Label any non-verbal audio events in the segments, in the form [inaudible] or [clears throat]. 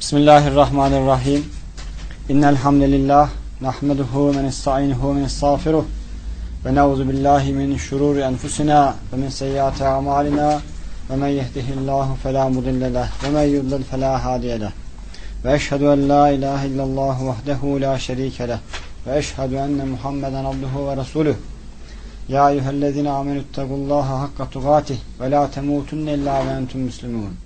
Bismillahirrahmanirrahim. İnnel hamdelellah nahmeduhu ve nestainuhu ve nestağfiruh ve na'udzu billahi min şururi enfusina ve min seyyiati amalina ve men yehdihillahu fela mudille leh ve men yudlil fela hadiye leh. Ve eşhedü en la ilahe illallah vahdehu la şerike leh ve eşhedü enne Muhammeden abduhu ve resuluh. Ya eyyühellezine amenü ittakullaha hakka tugatih ve la temutunne illa ve entum müslümun.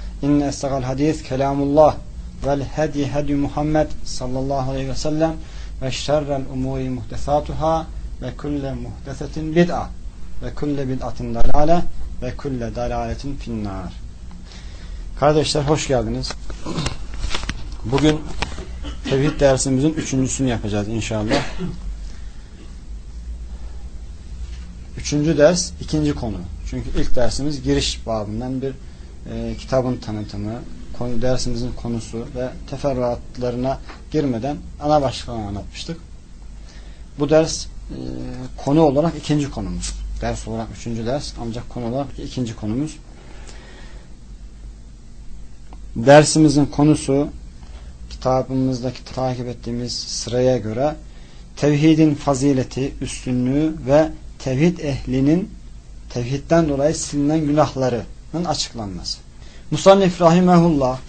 İnne estagal hadis kelamullah vel hedi hedi Muhammed sallallahu aleyhi ve sellem ve şerrel umuri muhtesatuhâ ve kulle muhtesetin bid'a ve kulle bid'atin dalale ve kulle dalaletin finnâr. Kardeşler hoş geldiniz. Bugün tevhid dersimizin üçüncüsünü yapacağız inşallah. Üçüncü ders ikinci konu. Çünkü ilk dersimiz giriş babından bir e, kitabın tanıtımı, konu, dersimizin konusu ve teferruatlarına girmeden ana başlıklarını anlatmıştık. Bu ders e, konu olarak ikinci konumuz. Ders olarak üçüncü ders ancak konu olarak ikinci konumuz. Dersimizin konusu kitabımızdaki takip ettiğimiz sıraya göre tevhidin fazileti, üstünlüğü ve tevhid ehlinin tevhidden dolayı silinen günahları açıklanması. Musannif Rahimehullah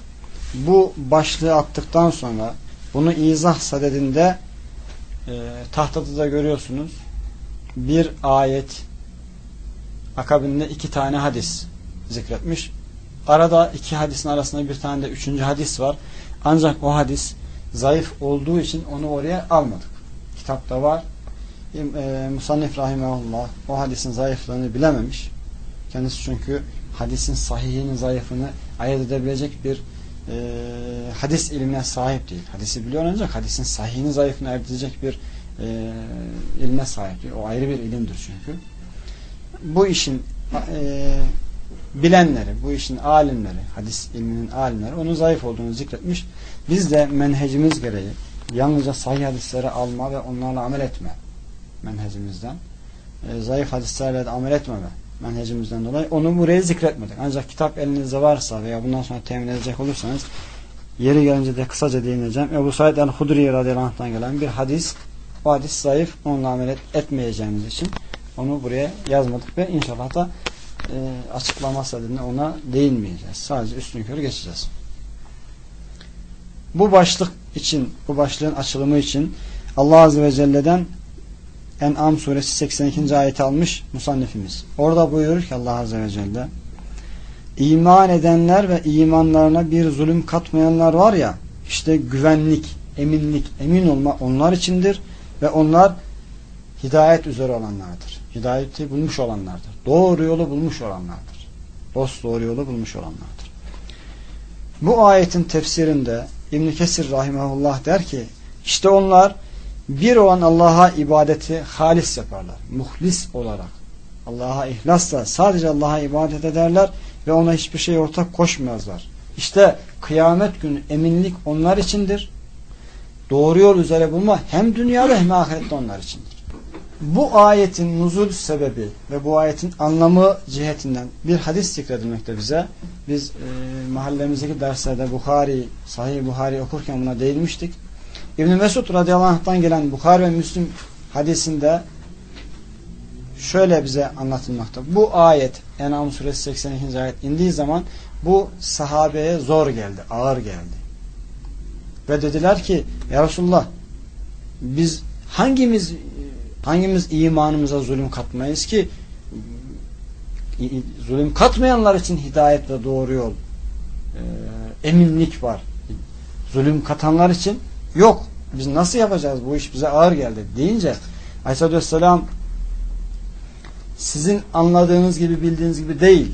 bu başlığı attıktan sonra bunu izah sadedinde e, tahtada da görüyorsunuz. Bir ayet akabinde iki tane hadis zikretmiş. Arada iki hadisin arasında bir tane de üçüncü hadis var. Ancak o hadis zayıf olduğu için onu oraya almadık. Kitapta var. E, Musannif Rahimehullah o hadisin zayıflığını bilememiş. Kendisi çünkü hadisin sahihinin zayıfını ayırt edebilecek bir e, hadis ilmine sahip değil. Hadisi biliyor ancak hadisin sahihini zayıfını ayırt edecek bir e, ilme sahip değil. O ayrı bir ilimdir çünkü. Bu işin e, bilenleri, bu işin alimleri, hadis ilminin alimleri onun zayıf olduğunu zikretmiş. Biz de menhecimiz gereği yalnızca sahih hadisleri alma ve onlarla amel etme menhecimizden e, zayıf hadislerle de amel etmeme menhecimizden dolayı onu buraya zikretmedik. Ancak kitap elinizde varsa veya bundan sonra temin edecek olursanız yeri gelince de kısaca değineceğim. Ebu Said el-Hudri radıyallahu anh'tan gelen bir hadis o hadis zayıf onunla amel etmeyeceğimiz için onu buraya yazmadık ve inşallah da e, açıklaması adına ona değinmeyeceğiz. Sadece üstün körü geçeceğiz. Bu başlık için, bu başlığın açılımı için Allah Azze ve Celle'den En'am suresi 82. ayeti almış musannifimiz. Orada buyurur ki Allah Azze ve Celle iman edenler ve imanlarına bir zulüm katmayanlar var ya işte güvenlik, eminlik, emin olma onlar içindir ve onlar hidayet üzere olanlardır. Hidayeti bulmuş olanlardır. Doğru yolu bulmuş olanlardır. Dost doğru yolu bulmuş olanlardır. Bu ayetin tefsirinde İbn Kesir rahimehullah der ki işte onlar bir olan Allah'a ibadeti halis yaparlar. Muhlis olarak. Allah'a ihlasla sadece Allah'a ibadet ederler ve ona hiçbir şey ortak koşmazlar. İşte kıyamet günü eminlik onlar içindir. Doğru yol üzere bulma hem dünyada hem ahirette onlar içindir. Bu ayetin nuzul sebebi ve bu ayetin anlamı cihetinden bir hadis zikredilmekte bize. Biz e, mahallemizdeki derslerde Bukhari, Sahih Bukhari okurken buna değinmiştik. İbn-i Mesud radıyallahu anh'tan gelen Bukhari ve Müslim hadisinde şöyle bize anlatılmakta. Bu ayet En'am suresi 82. ayet indiği zaman bu sahabeye zor geldi, ağır geldi. Ve dediler ki ya Resulullah biz hangimiz hangimiz imanımıza zulüm katmayız ki zulüm katmayanlar için hidayet ve doğru yol e, eminlik var. Zulüm katanlar için Yok. Biz nasıl yapacağız? Bu iş bize ağır geldi. Deyince Aleyhisselatü Vesselam sizin anladığınız gibi bildiğiniz gibi değil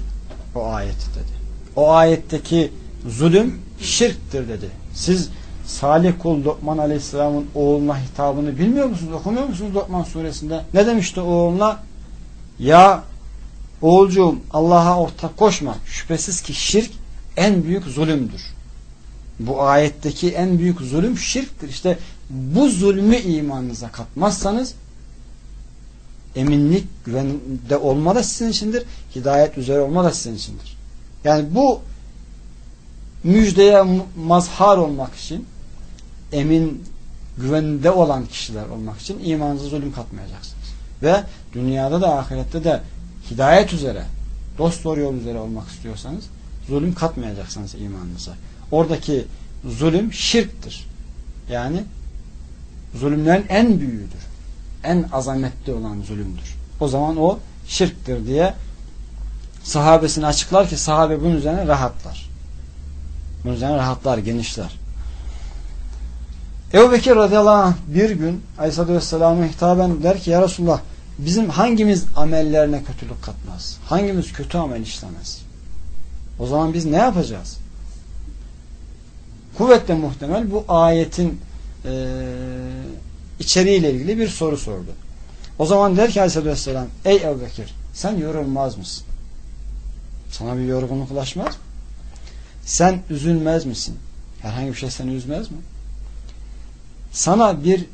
o ayet dedi. O ayetteki zulüm şirktir dedi. Siz Salih kul Lokman Aleyhisselam'ın oğluna hitabını bilmiyor musunuz? Okumuyor musunuz Lokman suresinde? Ne demişti oğluna? Ya oğulcuğum Allah'a ortak koşma. Şüphesiz ki şirk en büyük zulümdür. Bu ayetteki en büyük zulüm şirktir. İşte bu zulmü imanınıza katmazsanız eminlik güvende olma da sizin içindir. Hidayet üzere olma da sizin içindir. Yani bu müjdeye mazhar olmak için emin güvende olan kişiler olmak için imanınıza zulüm katmayacaksınız. Ve dünyada da ahirette de hidayet üzere dost doğru yol üzere olmak istiyorsanız zulüm katmayacaksınız imanınıza. Oradaki zulüm şirktir. Yani zulümlerin en büyüğüdür. En azametli olan zulümdür. O zaman o şirktir diye sahabesini açıklar ki sahabe bunun üzerine rahatlar. Bunun üzerine rahatlar, genişler. Ebu Bekir radıyallahu anh bir gün Aleyhisselatü Vesselam'a hitaben der ki Ya Resulullah bizim hangimiz amellerine kötülük katmaz? Hangimiz kötü amel işlemez? O zaman biz ne yapacağız? Kuvvetle muhtemel bu ayetin e, içeriğiyle ilgili bir soru sordu. O zaman der ki Aleyhisselatü Vesselam Ey Ebu Bekir sen yorulmaz mısın? Sana bir yorgunluk ulaşmaz mı? Sen üzülmez misin? Herhangi bir şey seni üzmez mi? Sana bir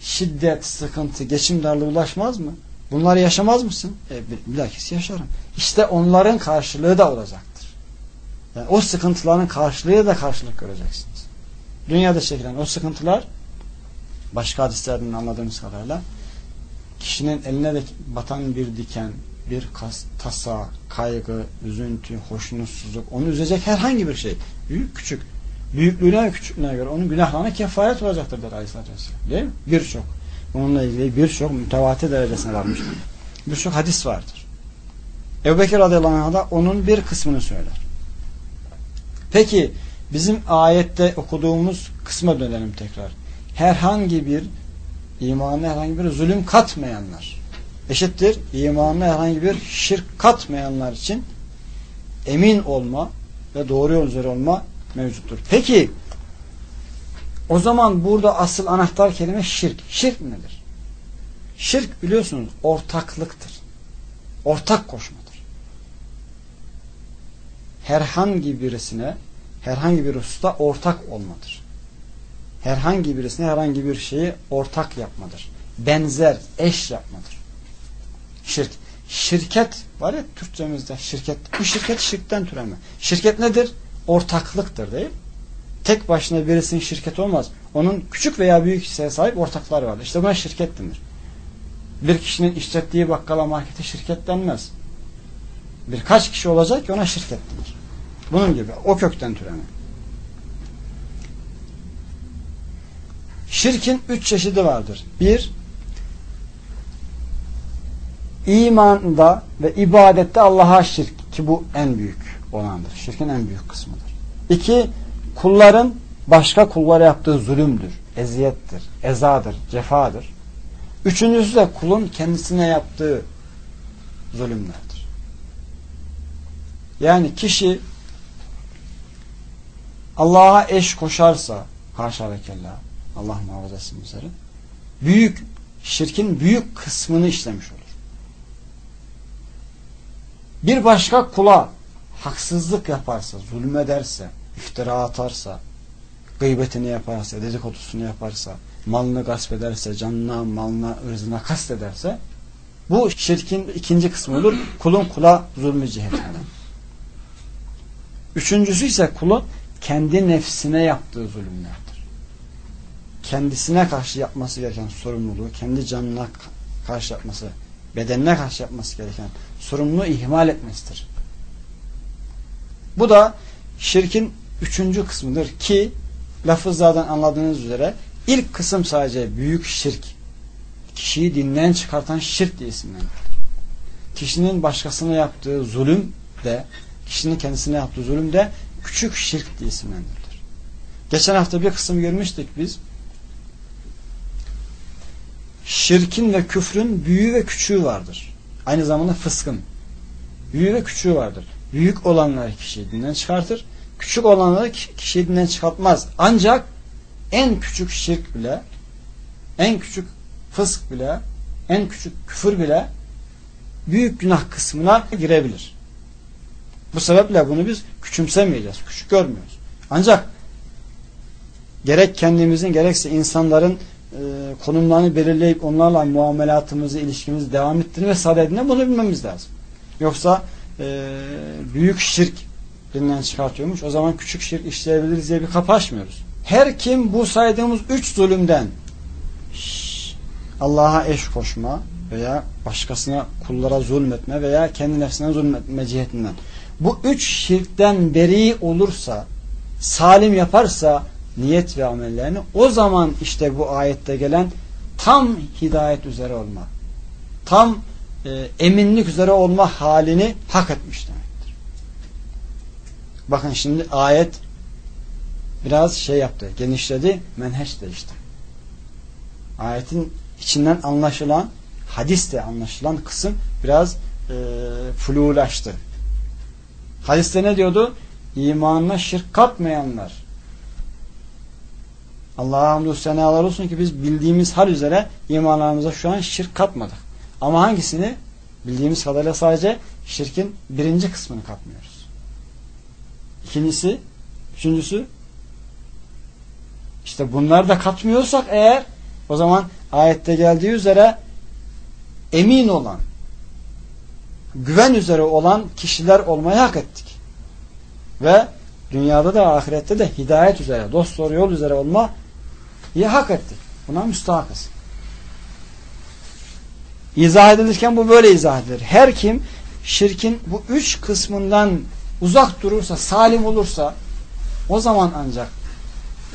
şiddet, sıkıntı, geçim darlığı ulaşmaz mı? Bunları yaşamaz mısın? E, bilakis yaşarım. İşte onların karşılığı da olacaktır. Yani o sıkıntıların karşılığı da karşılık göreceksiniz. Dünyada çekilen o sıkıntılar başka hadislerden anladığımız kadarıyla kişinin eline de batan bir diken, bir kas, tasa, kaygı, üzüntü, hoşnutsuzluk, onu üzecek herhangi bir şey, büyük küçük, büyüklüğüne ve küçüklüğüne göre onun günahlarına kefaret olacaktır der Aleyhisselatü Vesselam. Değil mi? Birçok. Bununla ilgili birçok mütevatir derecesine varmış. Birçok hadis vardır. Ebu Bekir radıyallahu anh da onun bir kısmını söyler. Peki bizim ayette okuduğumuz kısma dönelim tekrar. Herhangi bir imanına herhangi bir zulüm katmayanlar eşittir imanına herhangi bir şirk katmayanlar için emin olma ve doğru yol üzere olma mevcuttur. Peki o zaman burada asıl anahtar kelime şirk. Şirk nedir? Şirk biliyorsunuz ortaklıktır. Ortak koşmadır. Herhangi birisine herhangi bir hususta ortak olmadır. Herhangi birisine herhangi bir şeyi ortak yapmadır. Benzer, eş yapmadır. Şirk. Şirket var ya Türkçemizde şirket. Bu şirket şirkten türeme. Şirket nedir? Ortaklıktır değil Tek başına birisinin şirket olmaz. Onun küçük veya büyük hisseye sahip ortakları vardır. İşte buna şirket denir. Bir kişinin işlettiği bakkala markete şirket denmez. Birkaç kişi olacak ki ona şirket denir. Bunun gibi o kökten türeme. Şirkin üç çeşidi vardır. Bir, imanda ve ibadette Allah'a şirk ki bu en büyük olandır. Şirkin en büyük kısmıdır. İki, kulların başka kullara yaptığı zulümdür, eziyettir, ezadır, cefadır. Üçüncüsü de kulun kendisine yaptığı zulümlerdir. Yani kişi Allah'a eş koşarsa haşa ve kella Allah muhafaza etsin bizleri büyük şirkin büyük kısmını işlemiş olur. Bir başka kula haksızlık yaparsa, zulmederse, iftira atarsa, gıybetini yaparsa, dedikodusunu yaparsa, malını gasp ederse, canına, malına, ırzına kast ederse bu şirkin ikinci kısmı olur. Kulun kula zulmü cihetinden. Üçüncüsü ise kulun kendi nefsine yaptığı zulümlerdir. Kendisine karşı yapması gereken sorumluluğu, kendi canına karşı yapması, bedenine karşı yapması gereken sorumluluğu ihmal etmesidir. Bu da şirkin üçüncü kısmıdır ki lafızlardan anladığınız üzere ilk kısım sadece büyük şirk. Kişiyi dinden çıkartan şirk diye isimlendirilir. Kişinin başkasına yaptığı zulüm de kişinin kendisine yaptığı zulüm de küçük şirk diye isimlendirilir. Geçen hafta bir kısım görmüştük biz. Şirkin ve küfrün büyüğü ve küçüğü vardır. Aynı zamanda fıskın. Büyüğü ve küçüğü vardır. Büyük olanları kişiyi dinden çıkartır. Küçük olanları kişiyi dinden çıkartmaz. Ancak en küçük şirk bile en küçük fısk bile en küçük küfür bile büyük günah kısmına girebilir. Bu sebeple bunu biz küçümsemeyeceğiz. Küçük görmüyoruz. Ancak gerek kendimizin gerekse insanların e, konumlarını belirleyip onlarla muamelatımızı, ilişkimizi devam ettirme sadedine bunu bilmemiz lazım. Yoksa e, büyük şirk dilinden çıkartıyormuş. O zaman küçük şirk işleyebiliriz diye bir kapı açmıyoruz. Her kim bu saydığımız üç zulümden Allah'a eş koşma veya başkasına kullara zulmetme veya kendi nefsine zulmetme cihetinden bu üç şirkten beri olursa salim yaparsa niyet ve amellerini o zaman işte bu ayette gelen tam hidayet üzere olma tam e, eminlik üzere olma halini hak etmiş demektir. Bakın şimdi ayet biraz şey yaptı, genişledi, menheç değişti. Ayetin içinden anlaşılan, hadiste anlaşılan kısım biraz e, flulaştı. Hadiste ne diyordu? İmanına şirk katmayanlar. Allah'a hamdü senalar olsun ki biz bildiğimiz hal üzere imanlarımıza şu an şirk katmadık. Ama hangisini? Bildiğimiz kadarıyla sadece şirkin birinci kısmını katmıyoruz. İkincisi, üçüncüsü işte bunları da katmıyorsak eğer o zaman ayette geldiği üzere emin olan güven üzere olan kişiler olmayı hak ettik. Ve dünyada da ahirette de hidayet üzere, dost doğru yol üzere olma iyi hak ettik. Buna müstahakız. İzah edilirken bu böyle izah edilir. Her kim şirkin bu üç kısmından uzak durursa, salim olursa o zaman ancak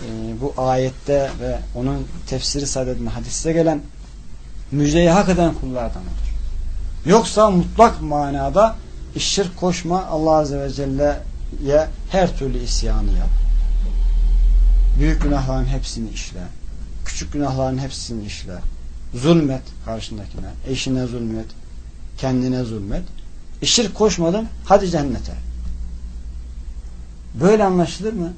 e, bu ayette ve onun tefsiri sadedinde hadiste gelen müjdeyi hak eden kullardan olur. Yoksa mutlak manada şirk koşma Allah Azze ve Celle'ye her türlü isyanı yap. Büyük günahların hepsini işle. Küçük günahların hepsini işle. Zulmet karşındakine. Eşine zulmet. Kendine zulmet. E şirk koşmadın hadi cennete. Böyle anlaşılır mı?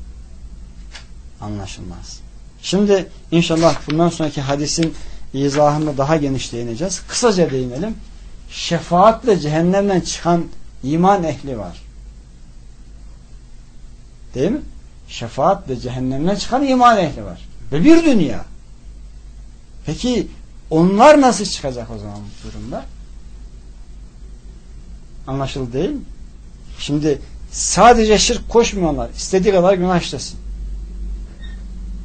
Anlaşılmaz. Şimdi inşallah bundan sonraki hadisin izahında daha geniş değineceğiz. Kısaca değinelim. Şefaatle cehennemden çıkan iman ehli var. Değil mi? Şefaatle cehennemden çıkan iman ehli var. Ve bir dünya. Peki onlar nasıl çıkacak o zaman bu durumda? Anlaşıldı değil mi? Şimdi sadece şirk koşmuyorlar. İstediği kadar günah işlesin.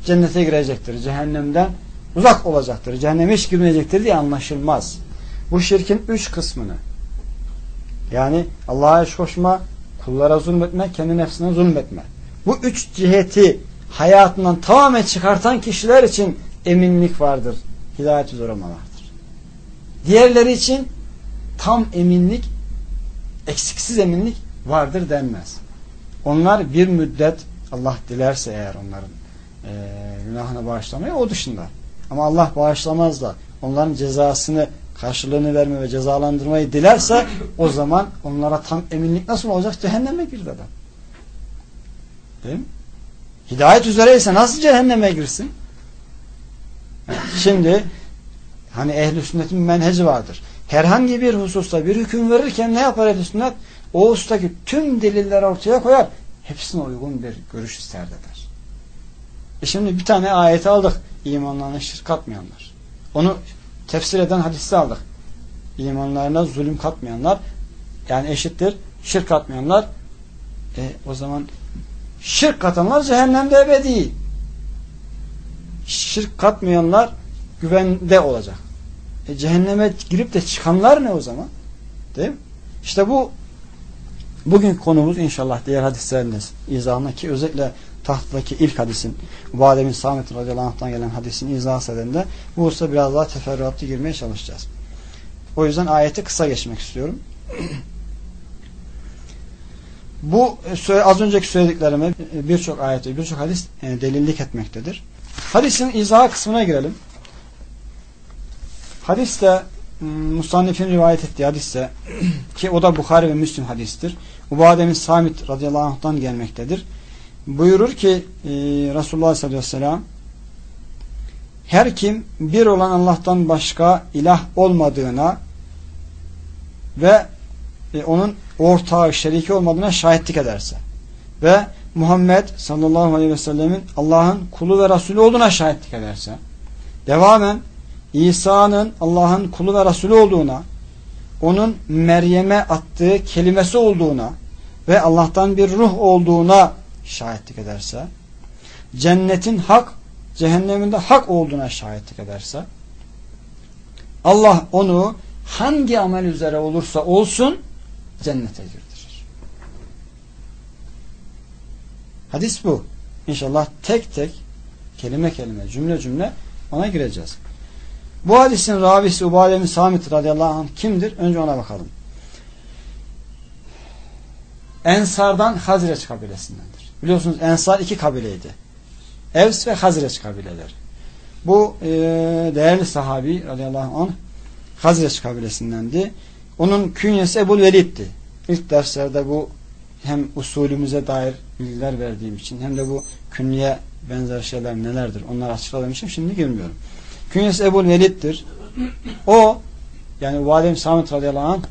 Cennete girecektir. Cehennemden uzak olacaktır. Cehenneme hiç girmeyecektir diye anlaşılmaz. Bu şirkin üç kısmını yani Allah'a eş kullara zulmetme, kendi nefsine zulmetme. Bu üç ciheti hayatından tamamen çıkartan kişiler için eminlik vardır. Hidayet üzere vardır. Diğerleri için tam eminlik, eksiksiz eminlik vardır denmez. Onlar bir müddet Allah dilerse eğer onların e, günahını bağışlamayı o dışında. Ama Allah bağışlamaz da onların cezasını karşılığını verme ve cezalandırmayı dilerse o zaman onlara tam eminlik nasıl olacak? Cehenneme girdi adam. Değil mi? Hidayet üzereyse nasıl cehenneme girsin? Şimdi hani ehl-i sünnetin menheci vardır. Herhangi bir hususta bir hüküm verirken ne yapar ehl-i sünnet? O husustaki tüm deliller ortaya koyar. Hepsine uygun bir görüş ister eder. E şimdi bir tane ayet aldık. İmanlarına şirk katmayanlar. Onu tefsir eden hadisi aldık. İmanlarına zulüm katmayanlar yani eşittir şirk katmayanlar e, o zaman şirk katanlar cehennemde ebedi. Şirk katmayanlar güvende olacak. E, cehenneme girip de çıkanlar ne o zaman? Değil mi? İşte bu bugün konumuz inşallah diğer hadislerin izahına ki özellikle tahttaki ilk hadisin Ubademin Samet radıyallahu anh'tan gelen hadisin izah sedende bu hususta biraz daha teferruatlı girmeye çalışacağız. O yüzden ayeti kısa geçmek istiyorum. [clears throat] bu e, az önceki söylediklerime birçok ayet birçok hadis e, delillik etmektedir. Hadisin izah kısmına girelim. Hadiste Musannif'in rivayet ettiği hadiste [clears throat] ki o da Bukhari ve Müslim hadistir. Ubademin Samit radıyallahu anh'tan gelmektedir buyurur ki e, Resulullah sallallahu aleyhi ve sellem her kim bir olan Allah'tan başka ilah olmadığına ve e, onun ortağı, şeriki olmadığına şahitlik ederse ve Muhammed sallallahu aleyhi ve sellemin Allah'ın kulu ve Resulü olduğuna şahitlik ederse devamen İsa'nın Allah'ın kulu ve Resulü olduğuna onun Meryem'e attığı kelimesi olduğuna ve Allah'tan bir ruh olduğuna şahitlik ederse cennetin hak cehenneminde hak olduğuna şahitlik ederse Allah onu hangi amel üzere olursa olsun cennete girdirir. Hadis bu. İnşallah tek tek kelime kelime cümle cümle ona gireceğiz. Bu hadisin ravisi Ubade bin Samit radıyallahu anh kimdir? Önce ona bakalım. Ensardan Hazreç kabilesindendir. Biliyorsunuz Ensar iki kabileydi. Evs ve Hazreç kabileleri. Bu e, değerli sahabi radıyallahu anh Hazreç kabilesindendi. Onun künyesi Ebu Velid'di. İlk derslerde bu hem usulümüze dair bilgiler verdiğim için hem de bu künye benzer şeyler nelerdir onları açıkladığım için şimdi girmiyorum. Künyesi Ebu Velid'dir. O yani Validem Samit radıyallahu anh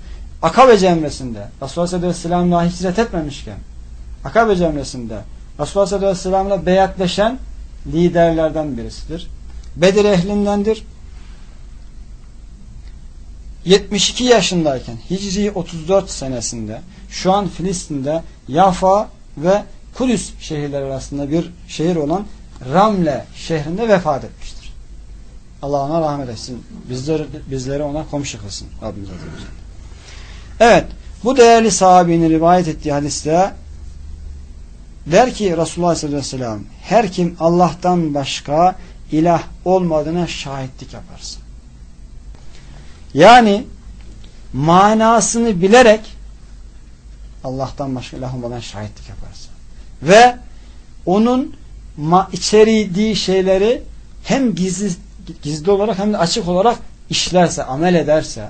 Akabe cemresinde Resulullah sallallahu aleyhi ve sellem'le hicret etmemişken Akabe cemresinde Resulullah sallallahu aleyhi ve sellem'le beyatleşen liderlerden birisidir. Bedir ehlindendir. 72 yaşındayken Hicri 34 senesinde şu an Filistin'de Yafa ve Kudüs şehirleri arasında bir şehir olan Ramle şehrinde vefat etmiştir. Allah ona rahmet etsin. Bizleri, bizleri ona komşu kılsın. Rabbimiz Evet. Bu değerli sahabinin rivayet ettiği hadiste der ki Resulullah sallallahu aleyhi ve sellem her kim Allah'tan başka ilah olmadığına şahitlik yaparsa yani manasını bilerek Allah'tan başka ilah olmadan şahitlik yaparsa ve onun içeriği şeyleri hem gizli, gizli olarak hem de açık olarak işlerse, amel ederse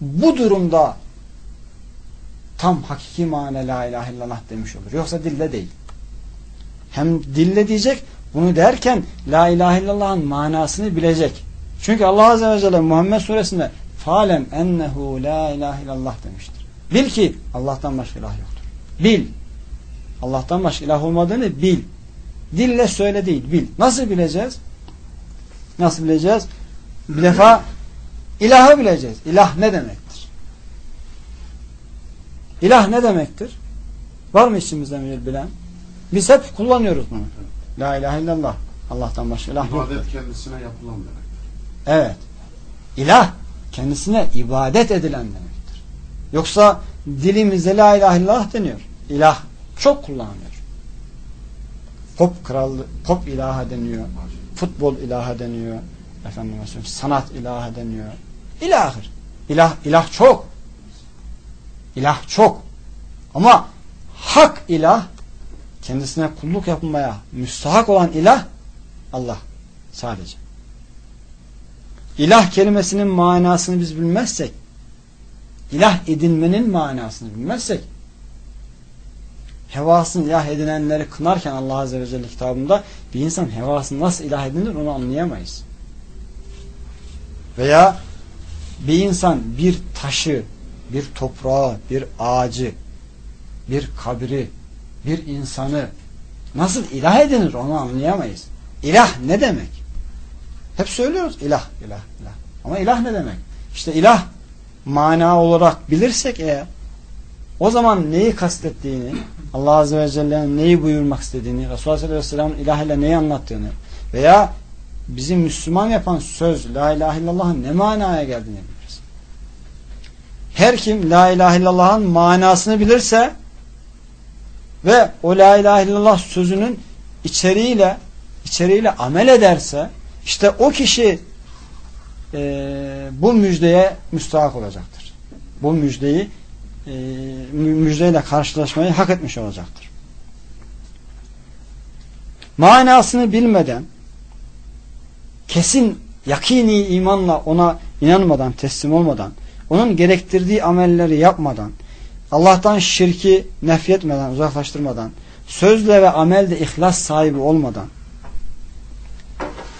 bu durumda tam hakiki mana la ilahe illallah demiş olur. Yoksa dille değil. Hem dille diyecek bunu derken la ilahe illallah'ın manasını bilecek. Çünkü Allah Azze ve Celle Muhammed suresinde falem ennehu la ilahe illallah demiştir. Bil ki Allah'tan başka ilah yoktur. Bil. Allah'tan başka ilah olmadığını bil. Dille söyle değil, bil. Nasıl bileceğiz? Nasıl bileceğiz? Bir defa ilahı bileceğiz. İlah ne demektir? İlah ne demektir? Var mı içimizde bir bilen? Biz hep kullanıyoruz bunu. La ilahe illallah. Allah'tan başka ilah yok. İbadet kendisine yapılan demektir. Evet. İlah kendisine ibadet edilen demektir. Yoksa dilimizde la ilahe illallah deniyor. İlah çok kullanılıyor. Pop kralı, pop ilaha deniyor. Futbol ilaha deniyor. Efendim sanat ilaha deniyor. İlahır. İlah, ilah çok. İlah çok. Ama hak ilah kendisine kulluk yapmaya müstahak olan ilah Allah sadece. İlah kelimesinin manasını biz bilmezsek ilah edinmenin manasını bilmezsek hevasını ilah edinenleri kınarken Allah Azze ve Celle kitabında bir insan hevasını nasıl ilah edinir onu anlayamayız. Veya bir insan bir taşı, bir toprağı, bir ağacı, bir kabri, bir insanı nasıl ilah edinir onu anlayamayız. İlah ne demek? Hep söylüyoruz ilah, ilah, ilah. Ama ilah ne demek? İşte ilah mana olarak bilirsek eğer o zaman neyi kastettiğini Allah Azze ve Celle'nin neyi buyurmak istediğini Resulullah sallallahu aleyhi ve sellem'in ilah ile neyi anlattığını veya bizi Müslüman yapan söz La ilahe illallah'ın ne manaya geldiğini. Her kim La ilahe illallah'ın manasını bilirse ve o La ilahe illallah sözünün içeriğiyle içeriğiyle amel ederse işte o kişi e, bu müjdeye müstahak olacaktır. Bu müjdeyi e, müjdeyle karşılaşmayı hak etmiş olacaktır. Manasını bilmeden kesin yakini imanla ona inanmadan, teslim olmadan, onun gerektirdiği amelleri yapmadan, Allah'tan şirki nefyetmeden, uzaklaştırmadan, sözle ve amelde ihlas sahibi olmadan,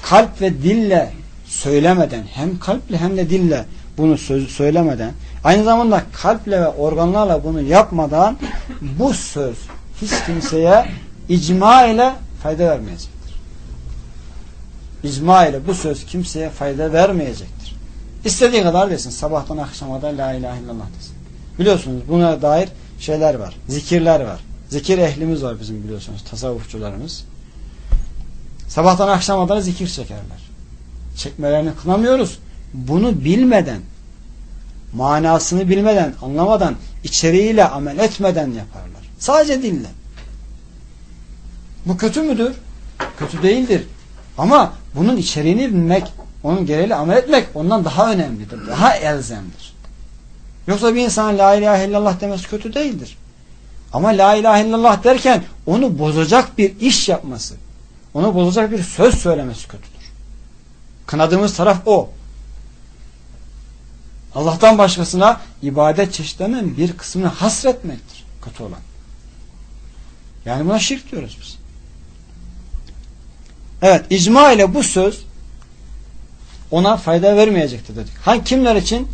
kalp ve dille söylemeden hem kalple hem de dille bunu söylemeden aynı zamanda kalple ve organlarla bunu yapmadan bu söz hiç kimseye icma ile fayda vermeyecektir. İcma ile bu söz kimseye fayda vermeyecektir. İstediği kadar desin. Sabahtan akşama da la ilahe illallah desin. Biliyorsunuz buna dair şeyler var. Zikirler var. Zikir ehlimiz var bizim biliyorsunuz. Tasavvufçularımız. Sabahtan akşama da zikir çekerler. Çekmelerini kınamıyoruz. Bunu bilmeden, manasını bilmeden, anlamadan, içeriğiyle amel etmeden yaparlar. Sadece dille. Bu kötü müdür? Kötü değildir. Ama bunun içeriğini bilmek, onun gereğiyle amel etmek ondan daha önemlidir. Daha elzemdir. Yoksa bir insan la ilahe illallah demesi kötü değildir. Ama la ilahe illallah derken onu bozacak bir iş yapması, onu bozacak bir söz söylemesi kötüdür. Kınadığımız taraf o. Allah'tan başkasına ibadet çeşitlerinin bir kısmını hasretmektir. Kötü olan. Yani buna şirk diyoruz biz. Evet, icma ile bu söz ona fayda vermeyecektir dedik. Hangi kimler için?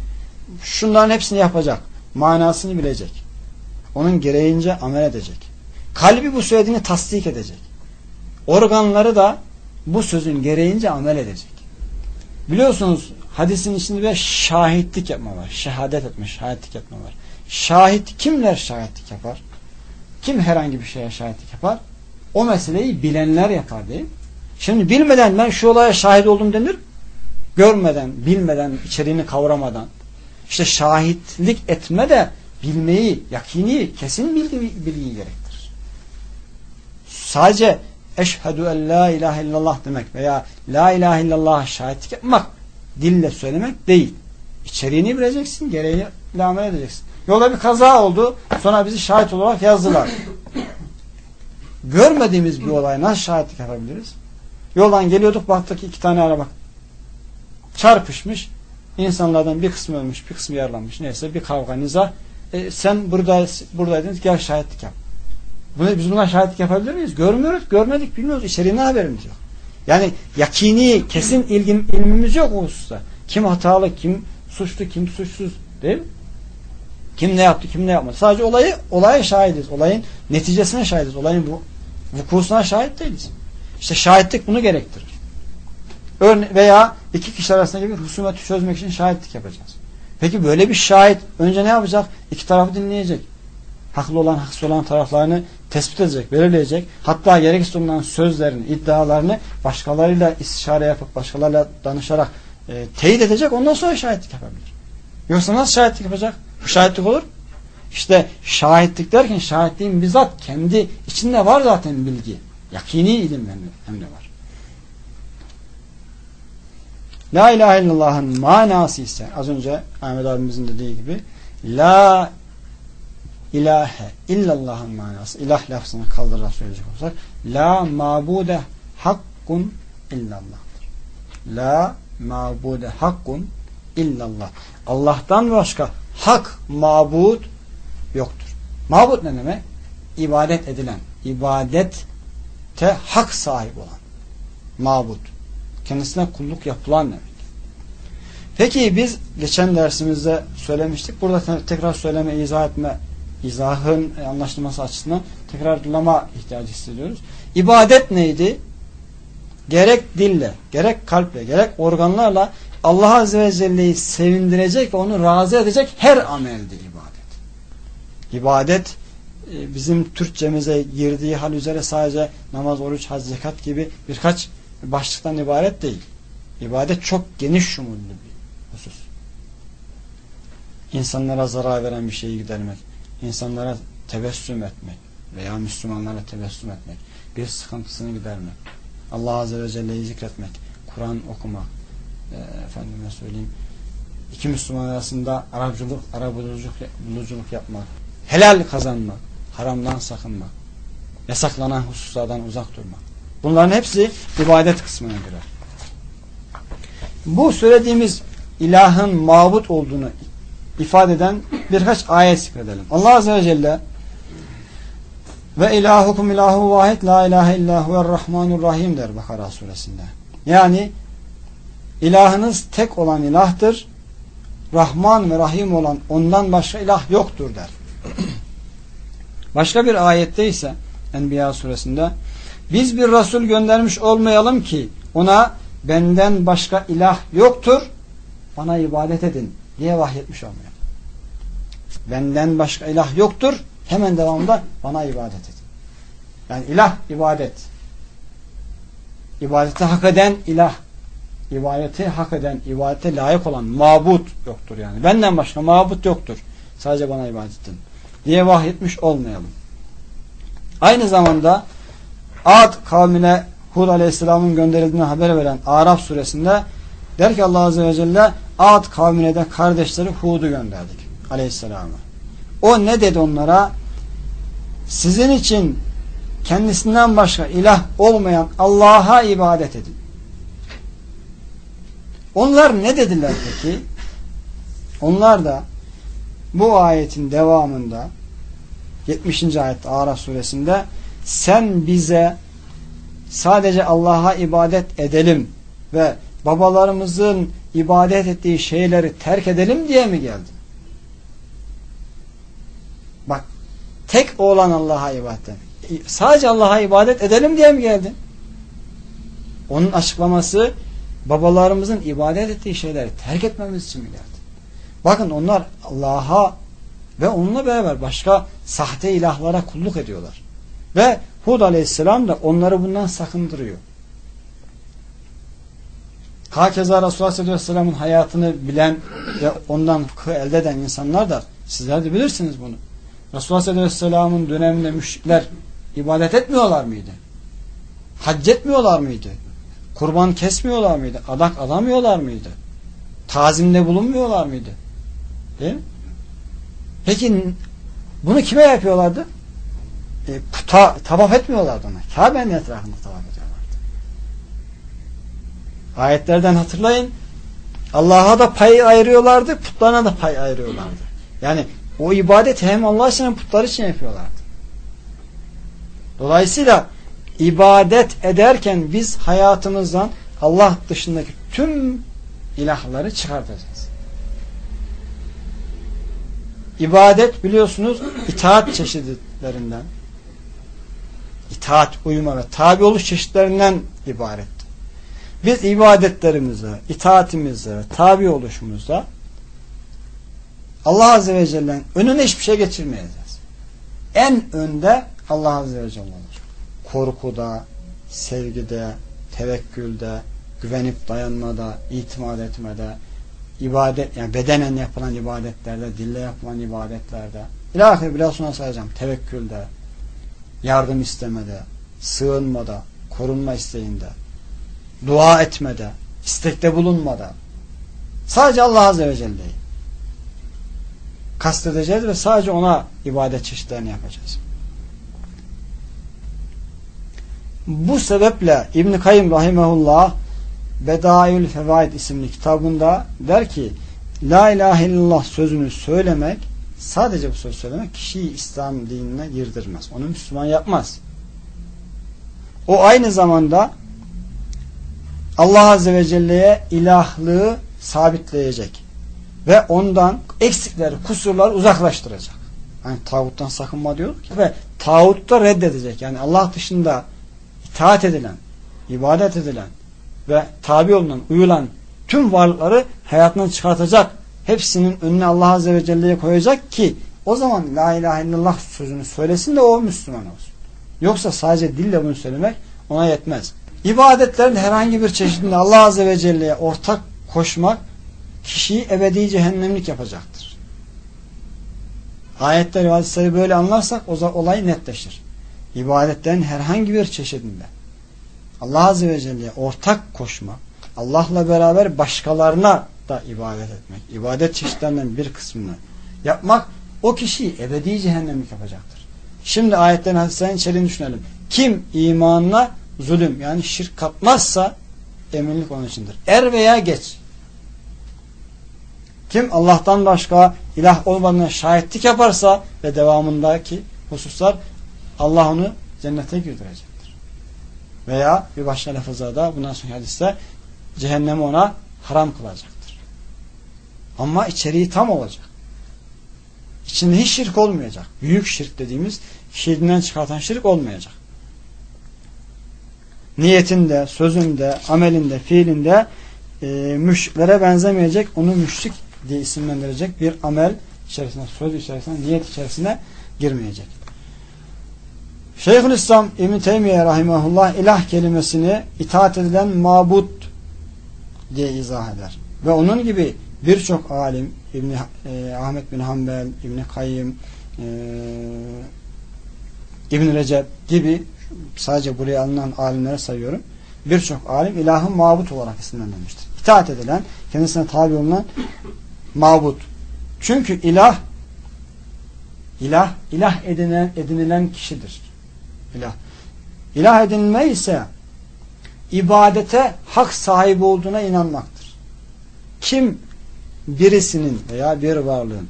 Şunların hepsini yapacak. Manasını bilecek. Onun gereğince amel edecek. Kalbi bu söylediğini tasdik edecek. Organları da bu sözün gereğince amel edecek. Biliyorsunuz hadisin içinde bir şahitlik yapma var. Şehadet etme, şahitlik yapma var. Şahit kimler şahitlik yapar? Kim herhangi bir şeye şahitlik yapar? O meseleyi bilenler yapar değil mi? Şimdi bilmeden ben şu olaya şahit oldum denir. Görmeden, bilmeden, içeriğini kavramadan. İşte şahitlik etme de bilmeyi, yakini, kesin bilgi, bilgiyi gerektirir. Sadece eşhedü en la ilahe illallah demek veya la ilahe illallah şahitlik yapmak dille söylemek değil. İçeriğini bileceksin, gereğini amel edeceksin. Yolda bir kaza oldu, sonra bizi şahit olarak yazdılar. Görmediğimiz bir olay nasıl şahitlik yapabiliriz? Yoldan geliyorduk baktık iki tane araba çarpışmış. İnsanlardan bir kısmı ölmüş, bir kısmı yaralanmış. Neyse bir kavga, niza. E, sen burada buradaydın, gel şahitlik yap. Bunu, biz buna şahitlik yapabilir miyiz? Görmüyoruz, görmedik, bilmiyoruz. İçeriğine haberimiz yok. Yani yakini, kesin ilgim, ilmimiz yok o hususta. Kim hatalı, kim suçlu, kim suçsuz değil mi? Kim ne yaptı, kim ne yapmadı. Sadece olayı, olaya şahidiz. Olayın neticesine şahidiz. Olayın bu vukusuna şahit değiliz. İşte şahitlik bunu gerektirir. Örne veya iki kişi arasındaki bir husumeti çözmek için şahitlik yapacağız. Peki böyle bir şahit önce ne yapacak? İki tarafı dinleyecek. Haklı olan, haksız olan taraflarını tespit edecek, belirleyecek. Hatta gerekirse bulunan sözlerini, iddialarını başkalarıyla istişare yapıp, başkalarıyla danışarak e, teyit edecek. Ondan sonra şahitlik yapabilir. Yoksa nasıl şahitlik yapacak? Bu şahitlik olur. İşte şahitlik derken şahitliğin bizzat kendi içinde var zaten bilgi. Yakini ilim hem de var. La ilahe illallah'ın manası ise az önce Ahmet abimizin dediği gibi La ilahe illallah'ın manası ilah lafzını kaldırarak söyleyecek olsak La mabude hakkun illallah'tır. La mabude hakkun illallah. Allah'tan başka hak mabud yoktur. Mabud ne demek? İbadet edilen, ibadet te hak sahibi olan mabut. Kendisine kulluk yapılan demek. Peki biz geçen dersimizde söylemiştik. Burada tekrar söyleme, izah etme, izahın anlaşılması açısından tekrarlama ihtiyacı hissediyoruz. İbadet neydi? Gerek dille, gerek kalple, gerek organlarla Allah Azze ve Celle'yi sevindirecek ve onu razı edecek her ameldi ibadet. İbadet e, bizim Türkçemize girdiği hal üzere sadece namaz, oruç, hac, zekat gibi birkaç başlıktan ibaret değil. İbadet çok geniş şumullü. İnsanlara zarar veren bir şeyi gidermek, insanlara tebessüm etmek veya Müslümanlara tebessüm etmek, bir sıkıntısını gidermek, Allah Azze ve Celle'yi zikretmek, Kur'an okumak, e, efendime söyleyeyim, iki Müslüman arasında arabuluculuk, arabuluculuk yapmak, helal kazanmak, haramdan sakınmak, yasaklanan hususlardan uzak durmak. Bunların hepsi ibadet kısmına girer. Bu söylediğimiz ilahın mabut olduğunu ifade eden birkaç ayet zikredelim. Allah Azze ve Celle ve ilahukum ilahu vahid la ilahe illahu rahmanur rahim der Bakara suresinde. Yani ilahınız tek olan ilahtır. Rahman ve Rahim olan ondan başka ilah yoktur der. Başka bir ayette ise Enbiya suresinde biz bir Resul göndermiş olmayalım ki ona benden başka ilah yoktur bana ibadet edin diye vahyetmiş olmayalım. Benden başka ilah yoktur hemen devamında bana ibadet edin. Yani ilah ibadet. İbadeti hak eden ilah. İbadeti hak eden, ibadete layık olan mabut yoktur yani. Benden başka mabut yoktur. Sadece bana ibadet edin. Diye vahyetmiş olmayalım. Aynı zamanda Ad kavmine Hud Aleyhisselam'ın gönderildiğini haber veren Araf suresinde der ki Allah Azze ve Celle Ad kavmine de kardeşleri Hud'u gönderdik Aleyhisselam'a. O ne dedi onlara? Sizin için kendisinden başka ilah olmayan Allah'a ibadet edin. Onlar ne dediler peki? Onlar da bu ayetin devamında 70. ayet Araf suresinde sen bize sadece Allah'a ibadet edelim ve babalarımızın ibadet ettiği şeyleri terk edelim diye mi geldin? Bak tek olan Allah'a ibadet sadece Allah'a ibadet edelim diye mi geldin? Onun açıklaması babalarımızın ibadet ettiği şeyleri terk etmemiz için mi geldi? Bakın onlar Allah'a ve onunla beraber başka sahte ilahlara kulluk ediyorlar. Ve Hud aleyhisselam da onları bundan sakındırıyor. Hakeza Resulullah aleyhisselamın hayatını bilen ve ondan elde eden insanlar da sizler de bilirsiniz bunu. Resulullah aleyhisselamın döneminde müşrikler ibadet etmiyorlar mıydı? Hac etmiyorlar mıydı? Kurban kesmiyorlar mıydı? Adak adamıyorlar mıydı? Tazimde bulunmuyorlar mıydı? Değil mi? Peki bunu kime yapıyorlardı? E, puta tavaf etmiyorlardı ona. Kabe'nin etrafında tavaf ediyorlardı. Ayetlerden hatırlayın. Allah'a da pay ayırıyorlardı, putlarına da pay ayırıyorlardı. Yani o ibadeti hem Allah için hem putlar için yapıyorlardı. Dolayısıyla ibadet ederken biz hayatımızdan Allah dışındaki tüm ilahları çıkartacağız. İbadet biliyorsunuz itaat çeşitlerinden itaat, uyuma ve tabi oluş çeşitlerinden ibarettir. Biz ibadetlerimize, itaatimize, tabi oluşumuzda Allah Azze ve Celle'nin önüne hiçbir şey geçirmeyeceğiz. En önde Allah Azze ve Celle olur. Korkuda, sevgide, tevekkülde, güvenip dayanmada, itimat etmede, ibadet, yani bedenen yapılan ibadetlerde, dille yapılan ibadetlerde, ilahi biraz sonra sayacağım, tevekkülde, yardım istemede, sığınmada, korunma isteğinde, dua etmede, istekte bulunmada, sadece Allah Azze ve Celle'yi kastedeceğiz ve sadece ona ibadet çeşitlerini yapacağız. Bu sebeple İbn-i Kayyum Rahimahullah Bedaül Fevaid isimli kitabında der ki La ilahe illallah sözünü söylemek sadece bu sözü söylemek kişiyi İslam dinine girdirmez. Onu Müslüman yapmaz. O aynı zamanda Allah Azze ve Celle'ye ilahlığı sabitleyecek. Ve ondan eksikleri, kusurları uzaklaştıracak. Yani tağuttan sakınma diyor ki ve tağutta reddedecek. Yani Allah dışında itaat edilen, ibadet edilen ve tabi olunan, uyulan tüm varlıkları hayatından çıkartacak. Hepsinin önüne Allah Azze ve Celle'ye koyacak ki o zaman La ilahe illallah sözünü söylesin de o Müslüman olsun. Yoksa sadece dille bunu söylemek ona yetmez. İbadetlerin herhangi bir çeşidinde Allah Azze ve Celle'ye ortak koşmak kişiyi ebedi cehennemlik yapacaktır. Ayetler ve hadisleri böyle anlarsak o olay netleşir. İbadetlerin herhangi bir çeşidinde Allah Azze ve Celle'ye ortak koşmak, Allah'la beraber başkalarına da ibadet etmek, ibadet çeşitlerinden bir kısmını yapmak o kişiyi ebedi cehennemlik yapacaktır. Şimdi ayetlerin hadislerin içeriğini düşünelim. Kim imanına zulüm yani şirk katmazsa eminlik onun içindir. Er veya geç. Kim Allah'tan başka ilah olmadığına şahitlik yaparsa ve devamındaki hususlar Allah onu cennete girdirecektir. Veya bir başka lafızda da bundan sonra hadiste cehennemi ona haram kılacaktır. Ama içeriği tam olacak. İçinde hiç şirk olmayacak. Büyük şirk dediğimiz şirkinden çıkartan şirk olmayacak. Niyetinde, sözünde, amelinde, fiilinde e, müşriklere benzemeyecek, onu müşrik diye isimlendirecek bir amel içerisine, söz içerisine, niyet içerisine girmeyecek. Şeyhülislam İbn Teymiye rahimahullah ilah kelimesini itaat edilen mabut diye izah eder. Ve onun gibi birçok alim İbn e, Ahmet bin Hanbel, İbn Kayyim, e, İbn Recep gibi sadece buraya alınan alimlere sayıyorum. Birçok alim ilahın mabut olarak isimlendirmiştir. İtaat edilen, kendisine tabi olunan mabut. Çünkü ilah ilah, ilah edinilen, edinilen kişidir. İlah. İlah edinme ise ibadete hak sahibi olduğuna inanmaktır. Kim birisinin veya bir varlığın